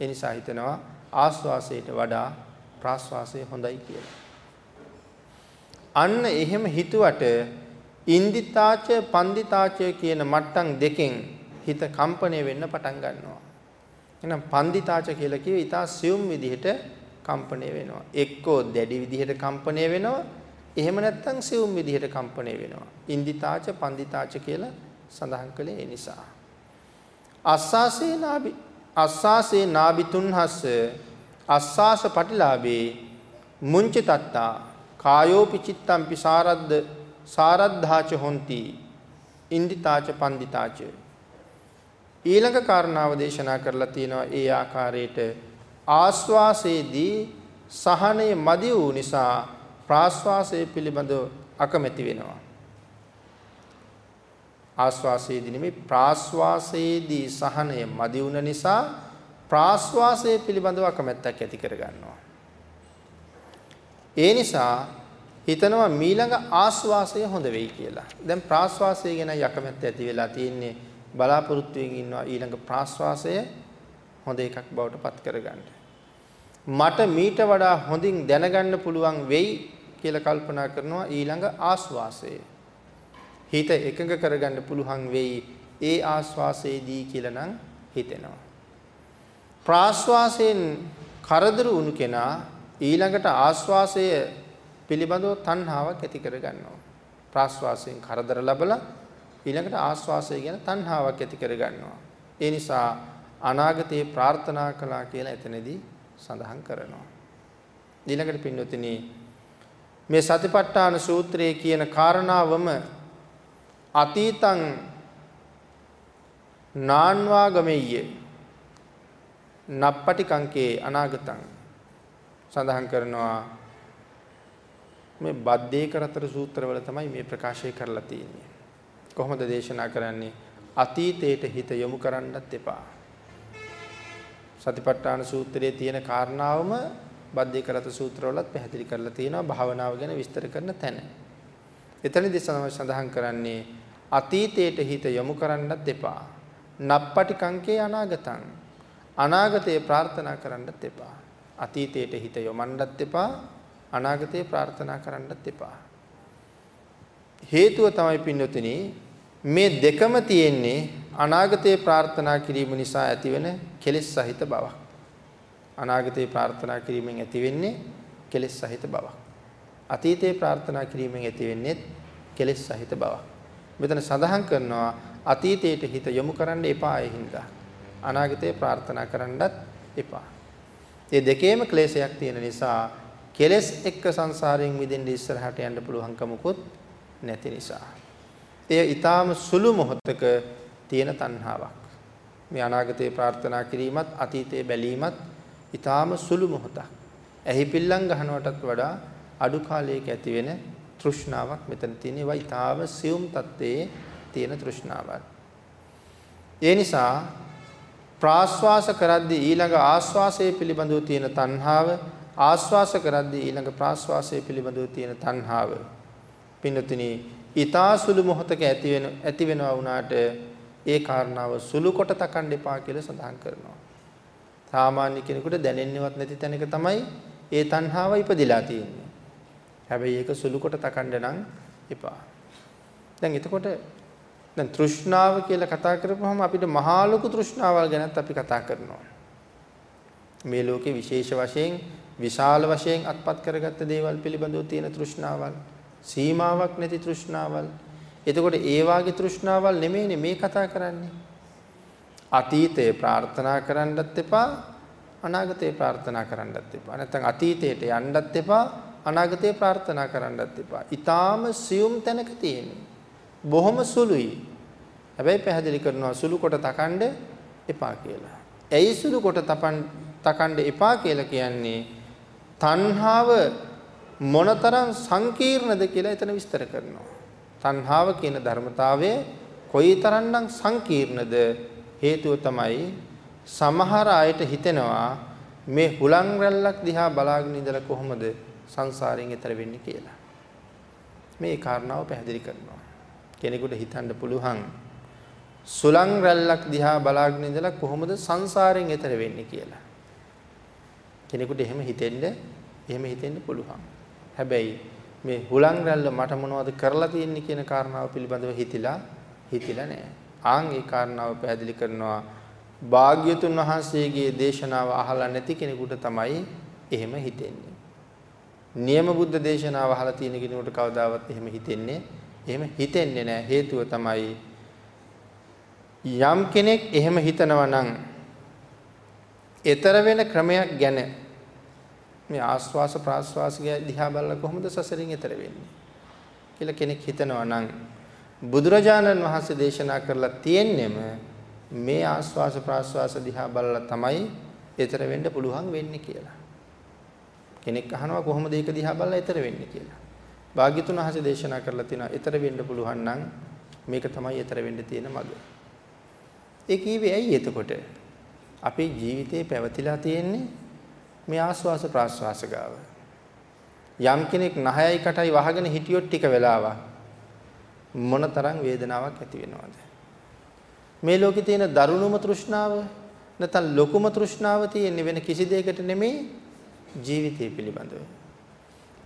ඒ නිසා හිතෙනවා ආශ්වාසයට වඩා ප්‍රාශ්වාසය හොඳයි කියලා. අන්න එහෙම හිතුවට ඉන්දිතාච පන්දිතාච කියන මට්ටම් දෙකෙන් හිත කම්පණය වෙන්න පටන් ගන්නවා. එහෙනම් පන්දිතාච කියලා කිව්වේ ඊට සියුම් විදිහට කම්පණය වෙනවා. එක්කෝ දැඩි විදිහට කම්පණය වෙනවා. එහෙම නැත්නම් සියුම් විදිහට කම්පණය වෙනවා. ඉන්දිතාච පන්දිතාච කියලා සඳහන් කළේ ඒ නිසා. අස්සාසේ නාබි අස්සාසේ නාබි තුන්හස් අස්සාස පටිලාභේ මුංචි තත්තා කායෝපි චිත්තම්පි සාරද්ද සාරද්ධාච හොಂತಿ ඉන්දිතාච පන්දිතාච ඊළඟ කාරණාව දේශනා කරලා තියෙනවා ඒ ආකාරයට ආස්වාසයේදී සහනය මදි වූ නිසා ප්‍රාස්වාසය පිළිබඳව අකමැති වෙනවා ආස්වාසයේදී නෙමෙයි ප්‍රාස්වාසයේදී සහනය මදි වුණ නිසා ප්‍රාස්වාසය පිළිබඳව අකමැත්තක් ඇති කර ගන්නවා. ඒ නිසා හිතනවා මීළඟ ආස්වාසය හොඳ වෙයි කියලා. දැන් ප්‍රාස්වාසය ගැන යකමැත්ත ඇති වෙලා තියෙන්නේ බලාපොරොත්තුෙන් ඉන්නවා ඊළඟ ප්‍රාස්වාසය හොඳ එකක් බවට පත් කරගන්න. මට මීට වඩා හොඳින් දැනගන්න පුළුවන් වෙයි කියලා කල්පනා කරනවා ඊළඟ ආස්වාසය. හිත එකඟ කරගන්න පුළුවන් වෙයි ඒ ආස්වාසයේදී කියලා නම් හිතෙනවා. ප්‍රාශ්වාසයෙන් කරදර වුණු කෙනා ඊළඟට ආශ්වාසය පිළිබඳව තණ්හාවක් ඇති කර ගන්නවා. ප්‍රාශ්වාසයෙන් කරදර ලැබලා ඊළඟට ආශ්වාසය ගැන තණ්හාවක් ඇති කර ගන්නවා. ඒ නිසා අනාගතේ ප්‍රාර්ථනා කළා කියලා එතනදී සඳහන් කරනවා. ඊළඟට පින්වතුනි මේ සතිපට්ඨාන සූත්‍රයේ කියන කාරණාවම අතීතං නාන්වාගමෙය්‍ය නප්පටි කංකේ අනාගතං සඳහන් කරනවා. මේ බද්දේකරතර සූත්‍රවල තමයි මේ ප්‍රකාශය කරලා තියෙන්නේ. කොහොමද දේශනා කරන්නේ? අතීතයට හිත යොමු කරන්නත් එපා. සතිපට්ඨාන සූත්‍රයේ තියෙන කාරණාවම බද්දේකරත සූත්‍රවලත් පැහැදිලි කරලා තියෙනවා භාවනාව ගැන විස්තර කරන තැන. එතනදී සඳහන් කරන්නේ අතීතයට හිත යොමු කරන්නත් එපා. නප්පටි කංකේ අනාගතං. අනාගතේ ප්‍රාර්ථනා කරන්නත් එපා. අතීතයට හිත යොමන්නත් එපා. අනාගතේ ප්‍රාර්ථනා කරන්නත් එපා. හේතුව තමයි පින්නතුනි මේ දෙකම තියෙන්නේ අනාගතේ ප්‍රාර්ථනා කිරීම නිසා ඇතිවෙන කෙලෙස් සහිත බවක්. අනාගතේ ප්‍රාර්ථනා කිරීමෙන් ඇතිවෙන්නේ කෙලෙස් සහිත බවක්. අතීතේ ප්‍රාර්ථනා කිරීමෙන් ඇතිවෙන්නේ කෙලෙස් සහිත බවක්. මෙතන සඳහන් කරනවා අතීතයට හිත යොමු කරන්න එපා ඒ හින්දා. අනාගතේ ප්‍රාර්ථනා කරන්නත් එපා. මේ දෙකේම ක්ලේශයක් තියෙන නිසා කෙලෙස් එක්ක සංසාරයෙන් මිදෙන්න ඉස්සරහට යන්න පුළුවන්කමකුත් නැති නිසා. එය ඊටාම සුළු මොහොතක තියෙන තණ්හාවක්. මේ අනාගතේ ප්‍රාර්ථනා කිරීමත් අතීතේ බැලීමත් ඊටාම සුළු මොහොතක්. ඇහි පිල්ලම් ගහනවටත් වඩා අඩු කාලයක ඇති වෙන තෘෂ්ණාවක් මෙතන තියෙන ඒවා ඊටාම සියුම් තත්ත්වයේ තියෙන තෘෂ්ණාවක්. ඒ නිසා ප්‍රාශ්වාස කරද්දී ඊළඟ ආශ්වාසය පිළිබඳව තියෙන තණ්හාව ආශ්වාස කරද්දී ඊළඟ ප්‍රාශ්වාසය පිළිබඳව තියෙන තණ්හාව පින්නතුනි ඊතා සුළු මොහතක ඇති වෙන ඇති වෙනවා වුණාට ඒ කාරණාව සුළු කොට තකන්න එපා කියලා සඳහන් කරනවා. සාමාන්‍ය කෙනෙකුට දැනෙන්නේවත් නැති තැනක තමයි ඒ තණ්හාව ඉපදිලා තියෙන්නේ. හැබැයි ඒක සුළු කොට තකන්න නම් එපා. දැන් එතකොට දැන් තෘෂ්ණාව කියලා කතා කරපුවම අපිට මහා ලොකු තෘෂ්ණාවල් ගැනත් අපි කතා කරනවා. මේ ලෝකේ විශේෂ වශයෙන් විශාල වශයෙන් අත්පත් කරගත්ත දේවල් පිළිබඳව තියෙන තෘෂ්ණාවල්, සීමාවක් නැති තෘෂ්ණාවල්. එතකොට ඒ වාගේ තෘෂ්ණාවල් නෙමෙයිනේ මේ කතා කරන්නේ. අතීතේ ප්‍රාර්ථනා කරන්නත් එපා, අනාගතේ ප්‍රාර්ථනා කරන්නත් එපා. නැත්නම් අතීතයට යන්නත් එපා, අනාගතේ ප්‍රාර්ථනා කරන්නත් එපා. ඊටාම සියුම් තැනක තියෙන්නේ. බොහොම සුළුයි. හැබැයි පැහැදිලි කරනවා සුළු කොට තකන්න එපා කියලා. ඇයි සුළු කොට තපන් තකන්න එපා කියලා කියන්නේ තණ්හාව මොනතරම් සංකීර්ණද කියලා එතන විස්තර කරනවා. තණ්හාව කියන ධර්මතාවය කොයිතරම්නම් සංකීර්ණද හේතුව තමයි සමහර අයට හිතෙනවා මේ හුලං රැල්ලක් දිහා බලාගෙන ඉඳලා කොහොමද සංසාරයෙන් එතර වෙන්නේ කියලා. මේ කාරණාව පැහැදිලි කරනවා. කෙනෙකුට හිතන්න පුළුවන් සුලං රැල්ලක් දිහා බලාගෙන ඉඳලා කොහොමද සංසාරයෙන් එතර වෙන්නේ කියලා. කෙනෙකුට එහෙම හිතෙන්න එහෙම හිතෙන්න පුළුවන්. හැබැයි මේ හුලං රැල්ල මට මොනවද කරලා තියෙන්නේ කියන කාරණාව පිළිබඳව හිතිලා හිතිලා නැහැ. ආන් ඒ කාරණාව පැහැදිලි කරනවා භාග්‍යතුන් වහන්සේගේ දේශනාව අහලා නැති කෙනෙකුට තමයි එහෙම හිතෙන්නේ. නියම බුද්ධ දේශනාව අහලා තියෙන කෙනෙකුට කවදාවත් එහෙම හිතෙන්නේ එහෙම හිතෙන්නේ නැහැ. හේතුව තමයි යම් කෙනෙක් එහෙම හිතනවා නම් ඊතර වෙන ක්‍රමයක් ගැන මේ ආස්වාස ප්‍රාස්වාස දිහා බලලා කොහොමද සසරින් ඈතර වෙන්නේ කියලා කෙනෙක් හිතනවා නම් බුදුරජාණන් වහන්සේ දේශනා කරලා තියෙන්නෙම මේ ආස්වාස ප්‍රාස්වාස දිහා බලලා තමයි ඈතර වෙන්න පුළුවන් වෙන්නේ කියලා. කෙනෙක් අහනවා කොහොමද ඒක දිහා බලලා ඈතර වෙන්නේ කියලා. භාග්‍යතුන් වහන්සේ දේශනා කරලා තියෙනවා ඈතර වෙන්න පුළුවන් නම් මේක තමයි ඈතර වෙන්න තියෙන මඟ. ඒ කීවේ ඇයි එතකොට? අපේ ජීවිතේ පැවතිලා තියෙන්නේ මේ ආස්වාස ප්‍රාස්වාස ගාව. යම් කෙනෙක් නහයයි කටයි වහගෙන හිටියොත් ටික වෙලාවක් මොනතරම් වේදනාවක් ඇති වෙනවද? මේ ලෝකේ තියෙන දරුණුම තෘෂ්ණාව නැත්නම් ලොකුම තෘෂ්ණාව තියෙන්නේ වෙන කිසි දෙයකට නෙමෙයි ජීවිතය පිළිබඳව.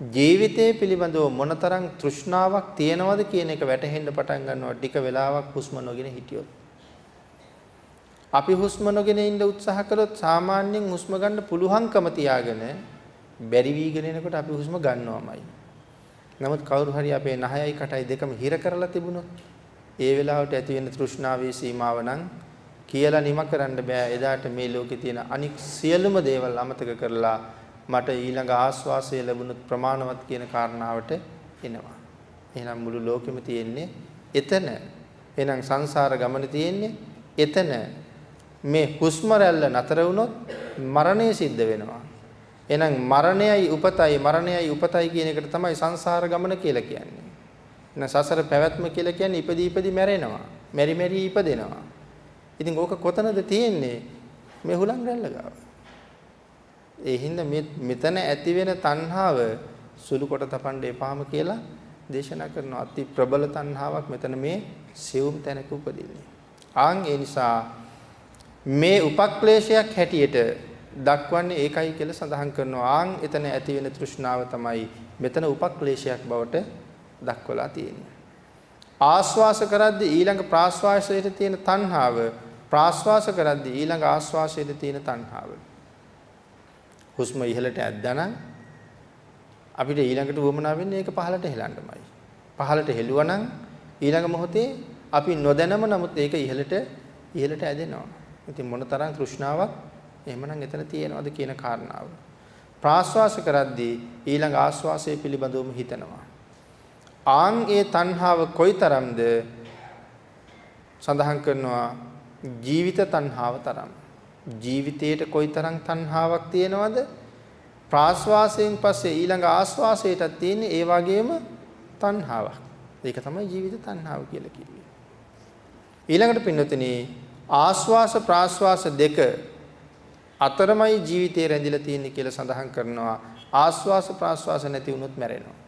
ජීවිතය පිළිබඳව මොනතරම් තෘෂ්ණාවක් තියෙනවද කියන එක වැටහෙන්න පටන් ගන්නවා ටික වෙලාවක් හුස්ම නොගෙන හිටියොත්. අපි හුස්ම නොගෙන ඉන්න උත්සාහ කළොත් සාමාන්‍යයෙන් හුස්ම ගන්න පුළුවන්කම තියාගෙන බැරි වීගෙන එනකොට අපි හුස්ම ගන්නවමයි. නමුත් කවුරු හරි අපේ නහයයි කටයි දෙකම හිර කරලා තිබුණොත් ඒ වෙලාවට ඇති වෙන තෘෂ්ණාවේ සීමාව නම් කියලා නිම කරන්න බෑ. එදාට මේ ලෝකේ තියෙන අනික් සියලුම දේවල් අමතක කරලා මට ඊළඟ ආස්වාසය ලැබුණොත් ප්‍රමාණවත් කියන කාරණාවට එනවා. එහෙනම් මුළු ලෝකෙම තියෙන්නේ එතන. එහෙනම් සංසාර ගමන තියෙන්නේ එතන. මේ හුස්ම රැල්ල නතර වුණොත් මරණය සිද්ධ වෙනවා. එහෙනම් මරණයයි උපතයි මරණයයි උපතයි කියන එකට තමයි සංසාර ගමන කියලා කියන්නේ. එහෙනම් සසර පැවැත්ම කියලා කියන්නේ ඉපදී ඉපදී මැරෙනවා. මෙරි මෙරි ඉපදෙනවා. ඉතින් ඕක කොතනද තියෙන්නේ? මේ හුලං රැල්ල ගාව. ඒ හින්දා මෙතන ඇති වෙන තණ්හාව සුළු කොට තපන්න එපාම කියලා දේශනා කරනවා. අති ප්‍රබල තණ්හාවක් මෙතන මේ සියුම් තැනක උපදින්නේ. ආන් ඒ නිසා මේ උපක්ලේශයක් හැටියට දක්වන්නේ ඒකයි කියලා සඳහන් කරනවා. ආන් එතන ඇති වෙන තෘෂ්ණාව තමයි මෙතන උපක්ලේශයක් බවට දක්වලා තියෙන්නේ. ආස්වාස කරද්දී ඊළඟ ප්‍රාස්වාසයට තියෙන තණ්හාව ප්‍රාස්වාස කරද්දී ඊළඟ ආස්වාසයට තියෙන තණ්හාව. හුස්ම ඉහළට ඇද්දානම් අපිට ඊළඟට වමනා වෙන්නේ ඒක පහළට හෙලන්නමයි. පහළට හෙළුවනම් ඊළඟ මොහොතේ අපි නොදැනම නමුත් ඒක ඉහළට ඉහළට ඇදෙනවා. ඉතින් මොනතරම් තෘෂ්ණාවක් එහෙමනම් එතන තියෙනවද කියන කාරණාව. ප්‍රාශ්වාස කරද්දී ඊළඟ ආශ්වාසය පිළිබඳවම හිතනවා. ආන් ඒ තණ්හාව කොයිතරම්ද සඳහන් කරනවා ජීවිත තණ්හාව තරම්. ජීවිතේට කොයිතරම් තණ්හාවක් තියෙනවද? ප්‍රාශ්වාසයෙන් පස්සේ ඊළඟ ආශ්වාසයටත් තියෙන ඒ වගේම තණ්හාවක්. ඒක තමයි ජීවිත තණ්හාව කියලා කිව්වේ. ඊළඟට පින්නතුනේ ආස්වාස ප්‍රාස්වාස දෙක අතරමයි ජීවිතේ රැඳිලා තියෙන්නේ කියලා සඳහන් කරනවා. ආස්වාස ප්‍රාස්වාස නැති වුණොත් මැරෙනවා.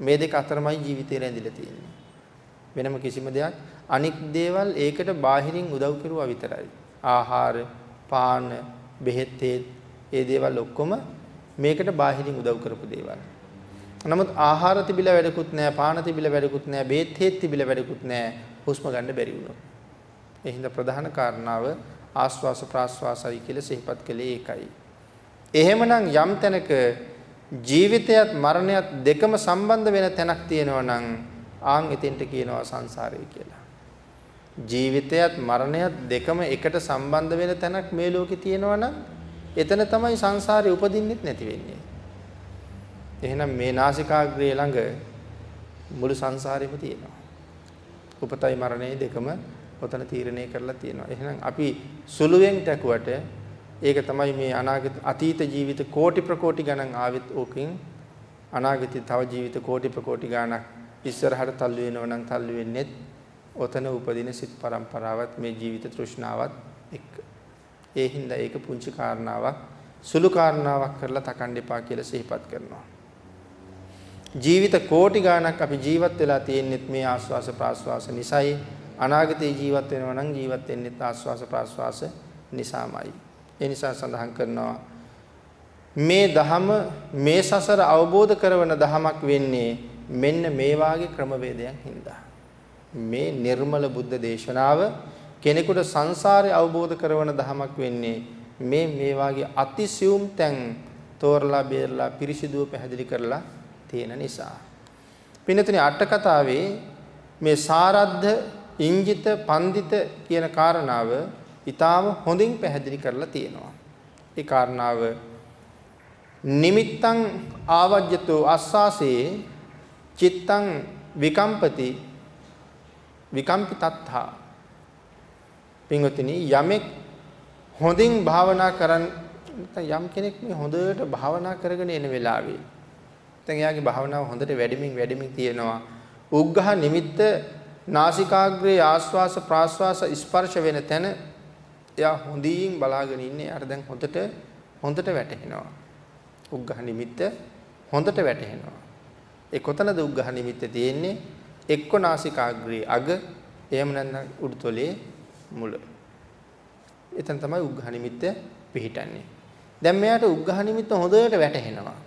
මේ දෙක අතරමයි ජීවිතේ රැඳිලා තියෙන්නේ. වෙනම කිසිම දෙයක්. අනික් දේවල් ඒකට බාහිරින් උදව් කරුවා විතරයි. ආහාර පාන බෙහෙත් ඒ දේවල් ඔක්කොම මේකට බාහිරින් උදව් කරපු දේවල්. නමුත් ආහාර තිබිලා වැඩකුත් නැහැ පාන තිබිලා වැඩකුත් නැහැ බෙහෙත් හේත් තිබිලා වැඩකුත් නැහැ හුස්ම ගන්න බැරි වුණොත්. ඒ හින්දා ප්‍රධාන කාරණාව ආස්වාස ප්‍රාස්වාසයි කියලා සිහිපත් කළේ ඒකයි. එහෙමනම් යම් තැනක ජීවිතයත් මරණයත් දෙකම සම්බන්ධ වෙන තැනක් තියෙනවා නම් ආන් එතෙන්ට කියනවා සංසාරය කියලා. ජීවිතයත් මරණයත් දෙකම එකට සම්බන්ධ වෙන තැනක් මේ ලෝකේ තියෙනවා නම් එතන තමයි සංසාරේ උපදින්නෙත් නැති වෙන්නේ. එහෙනම් මේ නාසිකාග්‍රය ළඟ මුළු සංසාරෙම තියෙනවා. උපතයි මරණය දෙකම ඔතන තීරණය කරලා තියෙනවා. එහෙනම් අපි සුළුවෙන් දැකුවට ඒක තමයි මේ අනාගත අතීත ජීවිත කෝටි ප්‍රකෝටි ගණන් ආවෙත් ඕකින් අනාගතේ තව ජීවිත කෝටි ප්‍රකෝටි ගණක් ඉස්සරහට තල්ලු වෙනව නම් තල්ලු වෙන්නේ ඔතන උපදින සිත් පරම්පරාවත් මේ ජීවිත තෘෂ්ණාවත් එක්ක. ඒ හින්දා ඒක පුංචි කාරණාවක් සුළු කාරණාවක් කරලා තකන්න එපා කියලා සිහිපත් කරනවා. ජීවිත කෝටි ගාණක් අපි ජීවත් වෙලා තියෙනෙත් මේ ආස්වාස ප්‍රාස්වාස නිසායි අනාගතේ ජීවත් වෙනවා නම් ජීවත් වෙන්නෙත් ආස්වාස ප්‍රාස්වාස නිසාමයි. ඒ නිසා සඳහන් කරනවා මේ ධහම මේ සසර අවබෝධ කරවන ධහමක් වෙන්නේ මෙන්න මේ වාගේ ක්‍රමවේදයන් හින්දා. මේ නිර්මල බුද්ධ දේශනාව කෙනෙකුට සංසාරය අවබෝධ කරවන ධහමක් වෙන්නේ මේ මේ වාගේ අතිසියුම් තැන් තෝරලා බේරලා පිරිසිදුව පැහැදිලි කරලා තියෙන නිසා. පින්නතුනි අට කතාවේ මේ සාරද්ධ ඉංජිත පන්දිත කියන කාරණාව ඊටාම හොඳින් පැහැදිලි කරලා තියෙනවා. ඒ කාරණාව නිමිත්තං ආවජ්‍යතෝ අස්සාසේ චිත්තං විකම්පති විකම්පිතත්තා පින්වතුනි යමෙක් හොඳින් භාවනා කරන් යම් කෙනෙක් මේ හොඳට භාවනා කරගෙන එන වෙලාවේ දැන් එයාගේ භාවනාව හොඳට වැඩිමින් වැඩිමින් තියෙනවා උග්ඝහ නිමිත්ත නාසිකාග්‍රේ ආස්වාස ප්‍රාස්වාස ස්පර්ශ වෙන තැන එයා හොඳින් බලාගෙන ඉන්නේ. අර දැන් හොඳට හොඳට වැටහෙනවා. උග්ඝහ නිමිත්ත හොඳට වැටහෙනවා. ඒ කොතනද උග්ඝහ නිමිත්ත තියෙන්නේ? එක්ක නාසිකාග්‍රේ අග එහෙම නැත්නම් උඩුතොලේ මුල. එතන තමයි උග්ඝහ නිමිත්ත පිහිටන්නේ. දැන් මෙයාට උග්ඝහ නිමිත්ත හොඳට වැටහෙනවා.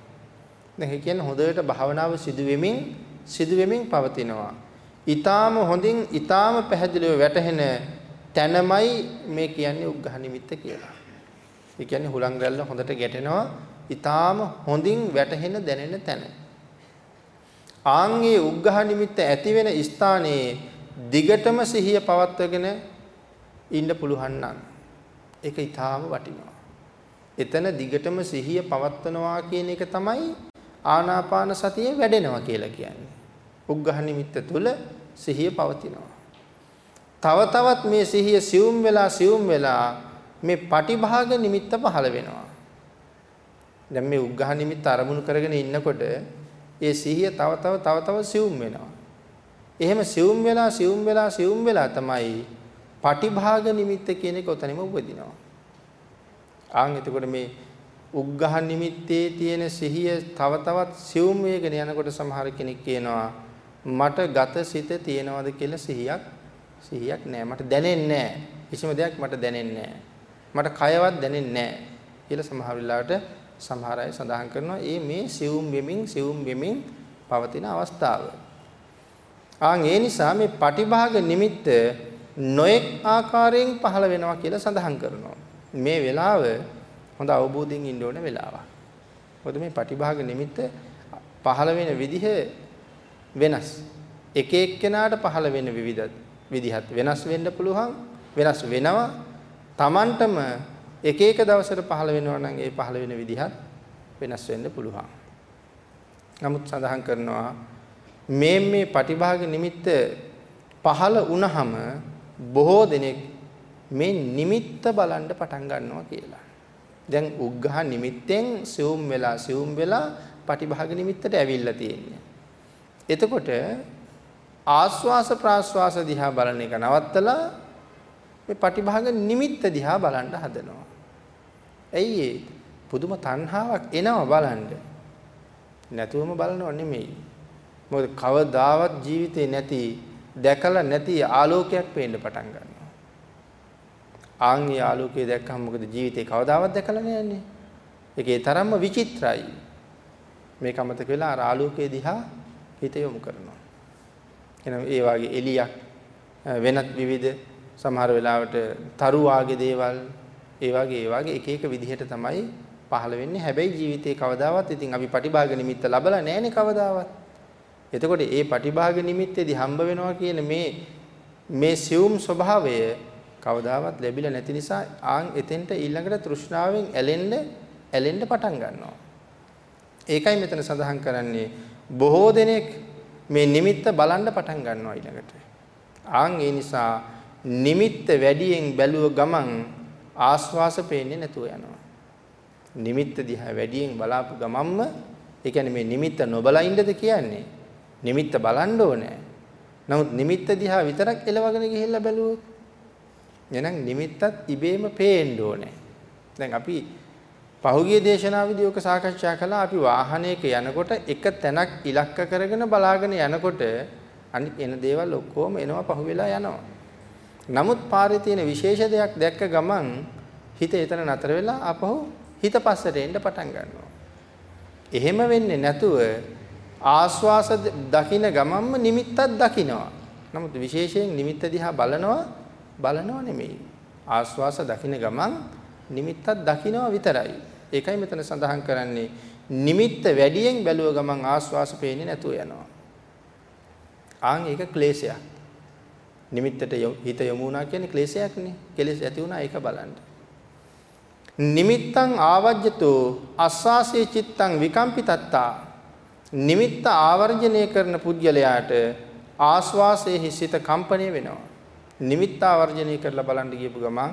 දැන් ඒ කියන්නේ හොඳට භාවනාව සිදු වෙමින් සිදු වෙමින් පවතිනවා. ඊටාම හොඳින් ඊටාම පැහැදිලිව වැටහෙන තැනමයි මේ කියන්නේ උග්ඝහ නිමිත්ත කියලා. ඒ කියන්නේ හුලං රැල්ල හොඳට ගැටෙනවා ඊටාම හොඳින් වැටහෙන දැනෙන තැන. ආන්ගේ උග්ඝහ නිමිත්ත ඇති වෙන ස්ථානයේ දිගටම සිහිය පවත්වගෙන ඉන්න පුළුවන් නම් ඒක ඊටාම වටිනවා. එතන දිගටම සිහිය පවත්වනවා කියන එක තමයි ආනාපාන සතිය වැඩෙනවා කියලා කියන්නේ. උග්ඝහ නිමිත්ත තුල සිහිය පවතිනවා. තව තවත් මේ සිහිය සියුම් වෙලා සියුම් වෙලා මේ පටිභාග නිමිත්ත පහළ වෙනවා. දැන් මේ උග්ඝහ නිමිත්ත අරමුණු කරගෙන ඉන්නකොට ඒ සිහිය තව තව තව තව සියුම් වෙනවා. එහෙම සියුම් වෙලා සියුම් වෙලා සියුම් වෙලා තමයි පටිභාග නිමිත්ත කියන එක උතනෙම උපදිනවා. ආන් එතකොට මේ උග්ඝහ නිමිත්තේ තියෙන සිහිය තව තවත් සියුම් වේගෙන යනකොට සමහර කෙනෙක් කියනවා මට ගත සිත තියෙනවද කියලා සිහියක් සිහියක් නෑ මට දැනෙන්නේ නෑ කිසිම දෙයක් මට දැනෙන්නේ නෑ මට කයවත් දැනෙන්නේ නෑ කියලා සමහර වෙලාවට සමහර අය සඳහන් කරනවා ඒ මේ සියුම් වෙමින් සියුම් වෙමින් පවතින අවස්ථාව. ආන් ඒ නිසා මේ පටිභාග නිමිත්ත නොඑක් ආකාරයෙන් පහළ වෙනවා කියලා සඳහන් කරනවා. මේ වෙලාව හොඳ අවබෝධයෙන් ඉන්න ඕන වෙලාවක්. මොකද මේ පටිභාග නිමිත්ත පහළ වෙන විදිහ වෙනස්. එක එක්කෙනාට පහළ වෙන විවිධ විදිහත් වෙනස් වෙන්න පුළුවන් වෙනස් වෙනවා. Tamanටම එක එක දවසට පහළ වෙනවා නම් ඒ පහළ වෙන විදිහත් වෙනස් වෙන්න පුළුවන්. නමුත් සඳහන් කරනවා මේ මේ පටිභාග නිමිත්ත පහළ වුණහම බොහෝ දෙනෙක් මේ නිමිත්ත බලන්න පටන් ගන්නවා කියලා. දැන් උග්ඝහ නිමිත්තෙන් සිවුම් වෙලා සිවුම් වෙලා පටිභාග නිමිත්තට ඇවිල්ලා තියෙන්නේ. එතකොට ආස්වාස ප්‍රාස්වාස දිහා බලන එක නවත්තලා මේ පටිභාග නිමිත්ත දිහා බලන්න හදනවා. ඇයි ඒ? පුදුම තණ්හාවක් එනවා බලන්න. නැතුවම බලනව නෙමෙයි. මොකද කවදාවත් ජීවිතේ නැති දැකලා නැති ආලෝකයක් පේන්න පටන් ගන්නවා. ආන්ගේ ආලෝකය දැක්කම මොකද ජීවිතේ කවදාවත් දැකලා නෑනේ. ඒකේ තරම්ම විචිත්‍රයි. මේක අමතක වෙලා අර ආලෝකයේ දිහා හිත යොමු කරනවා. එහෙනම් ඒ වාගේ එලියක් වෙනත් විවිධ සමහර වෙලාවට තරු ආගේ දේවල් ඒ වගේ ඒ වගේ එක එක විදිහට තමයි පහළ වෙන්නේ. හැබැයි ජීවිතේ කවදාවත් ඉතින් අපි පටිභාග නිමිත්ත ලබලා නැහැනේ කවදාවත්. එතකොට ඒ පටිභාග නිමිත්තේදී හම්බ වෙනවා කියන මේ මේ සියුම් ස්වභාවය කවදාවත් ලැබිලා නැති නිසා ආන් එතෙන්ට ඊළඟට තෘෂ්ණාවෙන් ඇලෙන්න ඇලෙන්න පටන් ගන්නවා. ඒකයි මෙතන සඳහන් කරන්නේ බොහෝ දෙනෙක් මේ නිමිත්ත බලන්න පටන් ගන්නවා ඊළඟට. ආන් ඒ නිසා නිමිත්ත වැඩියෙන් බැලුව ගමන් ආස්වාස පේන්නේ නැතුව යනවා. නිමිත්ත දිහා වැඩියෙන් බලාපු ගමන්ම ඒ කියන්නේ මේ නිමිත්ත නොබලා ඉන්නද කියන්නේ. නිමිත්ත බලන්න ඕනේ. නමුත් නිමිත්ත දිහා විතරක් එලවගෙන ගිහිල්ලා බැලුවොත් එහෙනම් නිමිත්තත් ඉබේම පේන්න ඕනේ. දැන් අපි පහුගිය දේශනාවේදී ඔක සාකච්ඡා කළා අපි වාහනයක යනකොට එක තැනක් ඉලක්ක කරගෙන බලාගෙන යනකොට අනිත් එන දේවල් ඔක්කොම එනවා පහුවෙලා යනවා. නමුත් පාරේ තියෙන විශේෂ දෙයක් දැක්ක ගමන් හිත එතන නතර වෙලා ආපහු හිත පස්සට එන්න පටන් ගන්නවා. එහෙම වෙන්නේ නැතුව ආස්වාස දකින්න ගමන්ම නිමිත්තක් දකින්නවා. නමුත් විශේෂයෙන් නිමිත්ත දිහා බලනවා බලනවා නෙමෙයි. ආස්වාස දකින්න ගමන් නිමිත්තක් දකින්නවා විතරයි. ඒකයි මෙතන සඳහන් කරන්නේ නිමිත්ත වැඩියෙන් බැලුව ගමන් ආස්වාස පේන්නේ නැතුව යනවා. ආන් ඒක ක්ලේශයක්. නිමිත්තට හිත යොමු වුණා කියන්නේ ක්ලේශයක්නේ. කෙලෙස් ඇති වුණා ඒක බලන්න. නිමිත්තං ආවජ්‍යතෝ අස්සාසේ චිත්තං විකම්පිතත්තා නිමිත්ත ආවර්ජනය කරන පුද්ගලයාට ආස්වාසයේ හිසිත කම්පණය වෙනවා. නිමිත්ත ආවර්ජනය කරලා බලන්න ගියපු ගමන්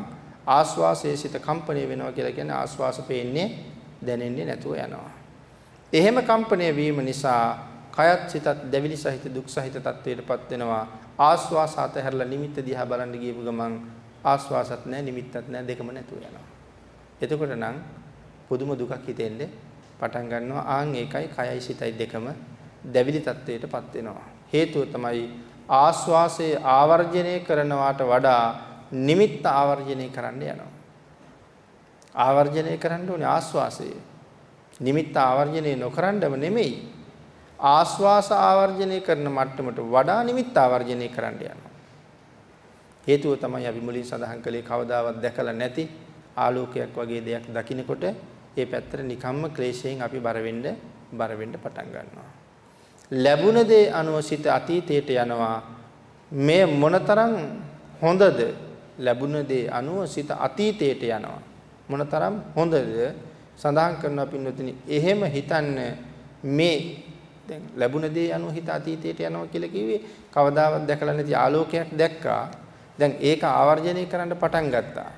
ආස්වාසයේ සිත කම්පණය වෙනවා කියලා කියන්නේ ආස්වාස පේන්නේ දැනෙන්නේ නැතුව යනවා. එහෙම කම්පණය වීම නිසා කයත් සිතත් දැවිලි සහිත දුක් සහිත තත්වයටපත් වෙනවා. ආස්වාස අතහැරලා නිමිත්ත දිහා බලන්න ගියපු ගමන් ආස්වාසත් නැහැ නිමිත්තත් නැහැ දෙකම නැතුව යනවා. එතකොට නම් පුදුම දුකක් හිතෙන්නේ පටන් ගන්නවා ආන් ඒකයි කයයි සිතයි දෙකම දැවිලි තත්වයටපත් වෙනවා. හේතුව තමයි ආස්වාසයේ ආවර්ජනය කරනවාට වඩා නිමිත්ත ආවර්ජනය කරන්න යනවා. ආවර්ජනය කරන්න ඕනේ ආස්වාසය. නිමිත්ත ආවර්ජනය නොකරන්නම නෙමෙයි. ආස්වාස ආවර්ජනය කරන මට්ටමට වඩා නිමිත්ත ආවර්ජනය කරන්න යනවා. හේතුව තමයි අපි මුලින් සඳහන් කළේ කවදාවත් දැකලා නැති ආලෝකයක් වගේ දෙයක් දකිනකොට ඒ පැත්තට නිකම්ම ක්ලේශයෙන් අපි බර වෙන්න බර වෙන්න පටන් ගන්නවා. ලැබුණ දේ අනුව සිත අතීතයට යනවා. මේ මොනතරම් හොඳද ලැබුණ දේ අනුව සිත අතීතයට යනවා. මොනතරම් හොඳද සඳහන් කරනවා පින්නතුනි. එහෙම හිතන්න මේ දැන් ලැබුණ දේ අනුව හිත අතීතයට යනවා කියලා කිව්වේ කවදාවත් දැකලා නැති ආලෝකයක් දැක්කා. දැන් ඒක ආවර්ජනය කරන්න පටන් ගත්තා.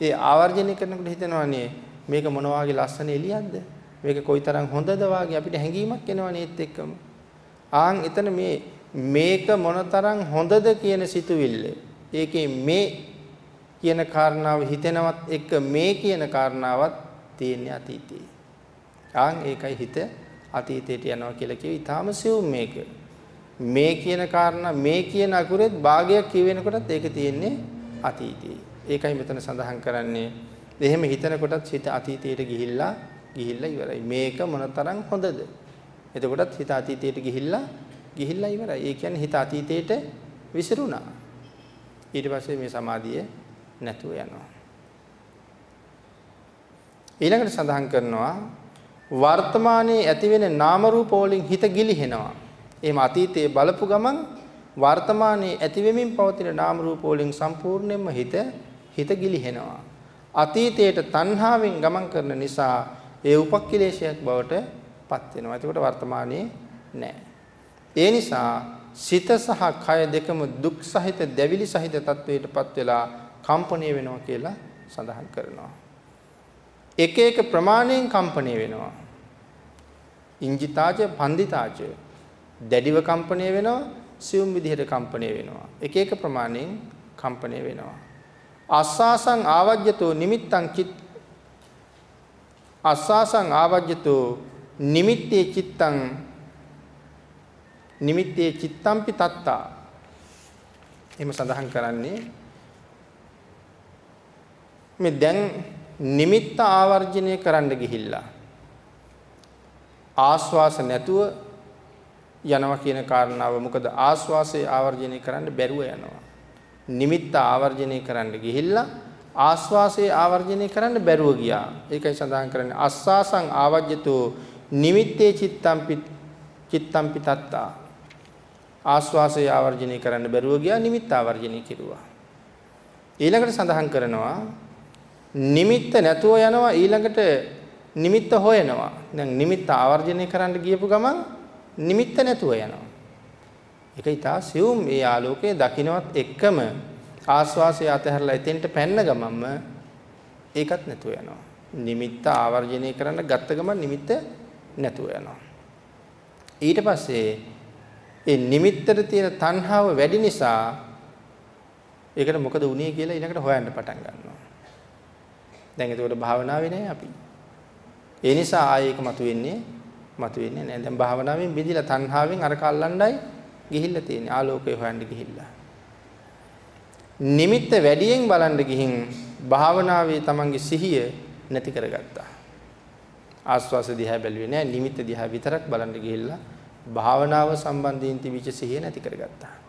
ඒ ආවර්ජනය කරනකොට හිතනවානේ මේක මොන වාගේ ලස්සන එළියක්ද? මේක කොයිතරම් හොඳද වාගේ අපිට හැඟීමක් එනවනේ ඒත් එක්කම. ආන් එතන මේ මේක මොනතරම් හොඳද කියන සිතුවිල්ල. ඒකේ මේ කියන කාරණාව හිතෙනවත් එක්ක මේ කියන කාරණාවත් තියෙන්නේ අතීතේ. ආන් ඒකයි හිත අතීතයට යනවා කියලා කිව්ව ඊටාම සිවුම් මේක. මේ කියන කාරණා මේ කියන අකුරෙත් භාගයක් කියවෙනකොටත් ඒක තියෙන්නේ අතීතේ. ඒකයි මෙතන සඳහන් කරන්නේ එහෙම හිතනකොටත් හිත අතීතයට ගිහිල්ලා ගිහිල්ලා ඉවරයි. මේක මොනතරම් හොඳද? එතකොටත් හිත අතීතයට ගිහිල්ලා ගිහිල්ලා ඉවරයි. ඒ කියන්නේ හිත අතීතයට විසිරුණා. ඊට පස්සේ මේ සමාධිය නැතුව යනවා. ඊළඟට සඳහන් කරනවා වර්තමානයේ ඇතිවෙන නාම රූප වලින් හිත ගිලිහෙනවා. එහෙම අතීතයේ බලපු ගමන් වර්තමානයේ ඇතිවෙමින් පවතින නාම රූප වලින් සම්පූර්ණයෙන්ම හිත හිත ගිලිහෙනවා. අතීතයට තණ්හාවෙන් ගමන් කරන නිසා ඒ උපක්ඛිලේශයක් බවට පත් වෙනවා. එතකොට වර්තමානයේ නැහැ. ඒ නිසා සිත සහ කය දෙකම දුක් සහිත දැවිලි සහිත තත්වයකටපත් වෙලා කම්පණය වෙනවා කියලා සඳහන් කරනවා. එක එක ප්‍රමාණයෙන් කම්පණය වෙනවා. ඉංජිතාච පන්දිතාච දැඩිව කම්පණය වෙනවා සියුම් විදිහට කම්පණය වෙනවා. එක එක ප්‍රමාණයෙන් කම්පණය වෙනවා. අස්සාසං ආවජ්‍යතෝ නිමිත්තං චිත් අස්සාසං ආවජ්‍යතෝ නිමිත්තේ චිත්තං නිමිත්තේ චිත්තම්පි තත්තා එහෙම සඳහන් කරන්නේ මේ දැන් නිමිත්ත ආවර්ජනය කරන්න ගිහිල්ලා ආස්වාස නැතුව යනවා කියන කාරණාව මොකද ආස්වාසේ ආවර්ජනය කරන්න බැරුව යනවා නිමිත්ත ආවර්ජනය කරන්න ගිහිල්ලා ආස්වාසේ ආවර්ජනය කරන්න බැරුව ගියා. ඒකයි සඳහන් කරන්නේ අස්සාසං ආවජ්‍යතෝ නිමිත්තේ චිත්තම්පි චිත්තම්පි තත්තා. ආස්වාසේ ආවර්ජනය කරන්න බැරුව ගියා නිමිත්ත ආවර්ජනය කෙරුවා. ඊළඟට සඳහන් කරනවා නිමිත්ත නැතුව යනවා ඊළඟට නිමිත්ත හොයනවා. දැන් නිමිත්ත ආවර්ජනය කරන්න ගියපු ගමන් නිමිත්ත නැතුව යනවා. ඒක ඊටා සියුම් ඒ ආලෝකයේ දකින්නවත් එක්කම ආස්වාසය අතහැරලා එතෙන්ට පැන්න ගමන්ම ඒකත් නැතුව යනවා. නිමිත්ත ආවර්ජනය කරන්න ගත්ත ගමන් නිමිත්ත නැතුව යනවා. ඊට පස්සේ ඒ නිමිත්තට තියෙන තණ්හාව වැඩි නිසා ඒකට මොකද වුනේ කියලා ඊළඟට හොයන්න පටන් ගන්නවා. දැන් එතකොට භාවනාවේ නෑ අපි. ඒ නිසා ආයෙ ඒක මතුවෙන්නේ මතුවෙන්නේ නෑ. දැන් භාවනාවෙන් බෙදිලා තණ්හාවෙන් අර කල්ලණ්ඩයි ගිහිල්ලා තියෙන්නේ. ආලෝකය හොයන්න ගිහිල්ලා. නිමිත්ත වැඩියෙන් බලන්න ගිහින් භාවනාවේ තමන්ගේ සිහිය නැති කරගත්තා. ආස්වාස දිහා බැලුවේ නෑ නිමිත්ත දිහා විතරක් බලන්න ගිහිල්ලා භාවනාව සම්බන්ධයෙන් තිබිච්ච සිහිය නැති කරගත්තා.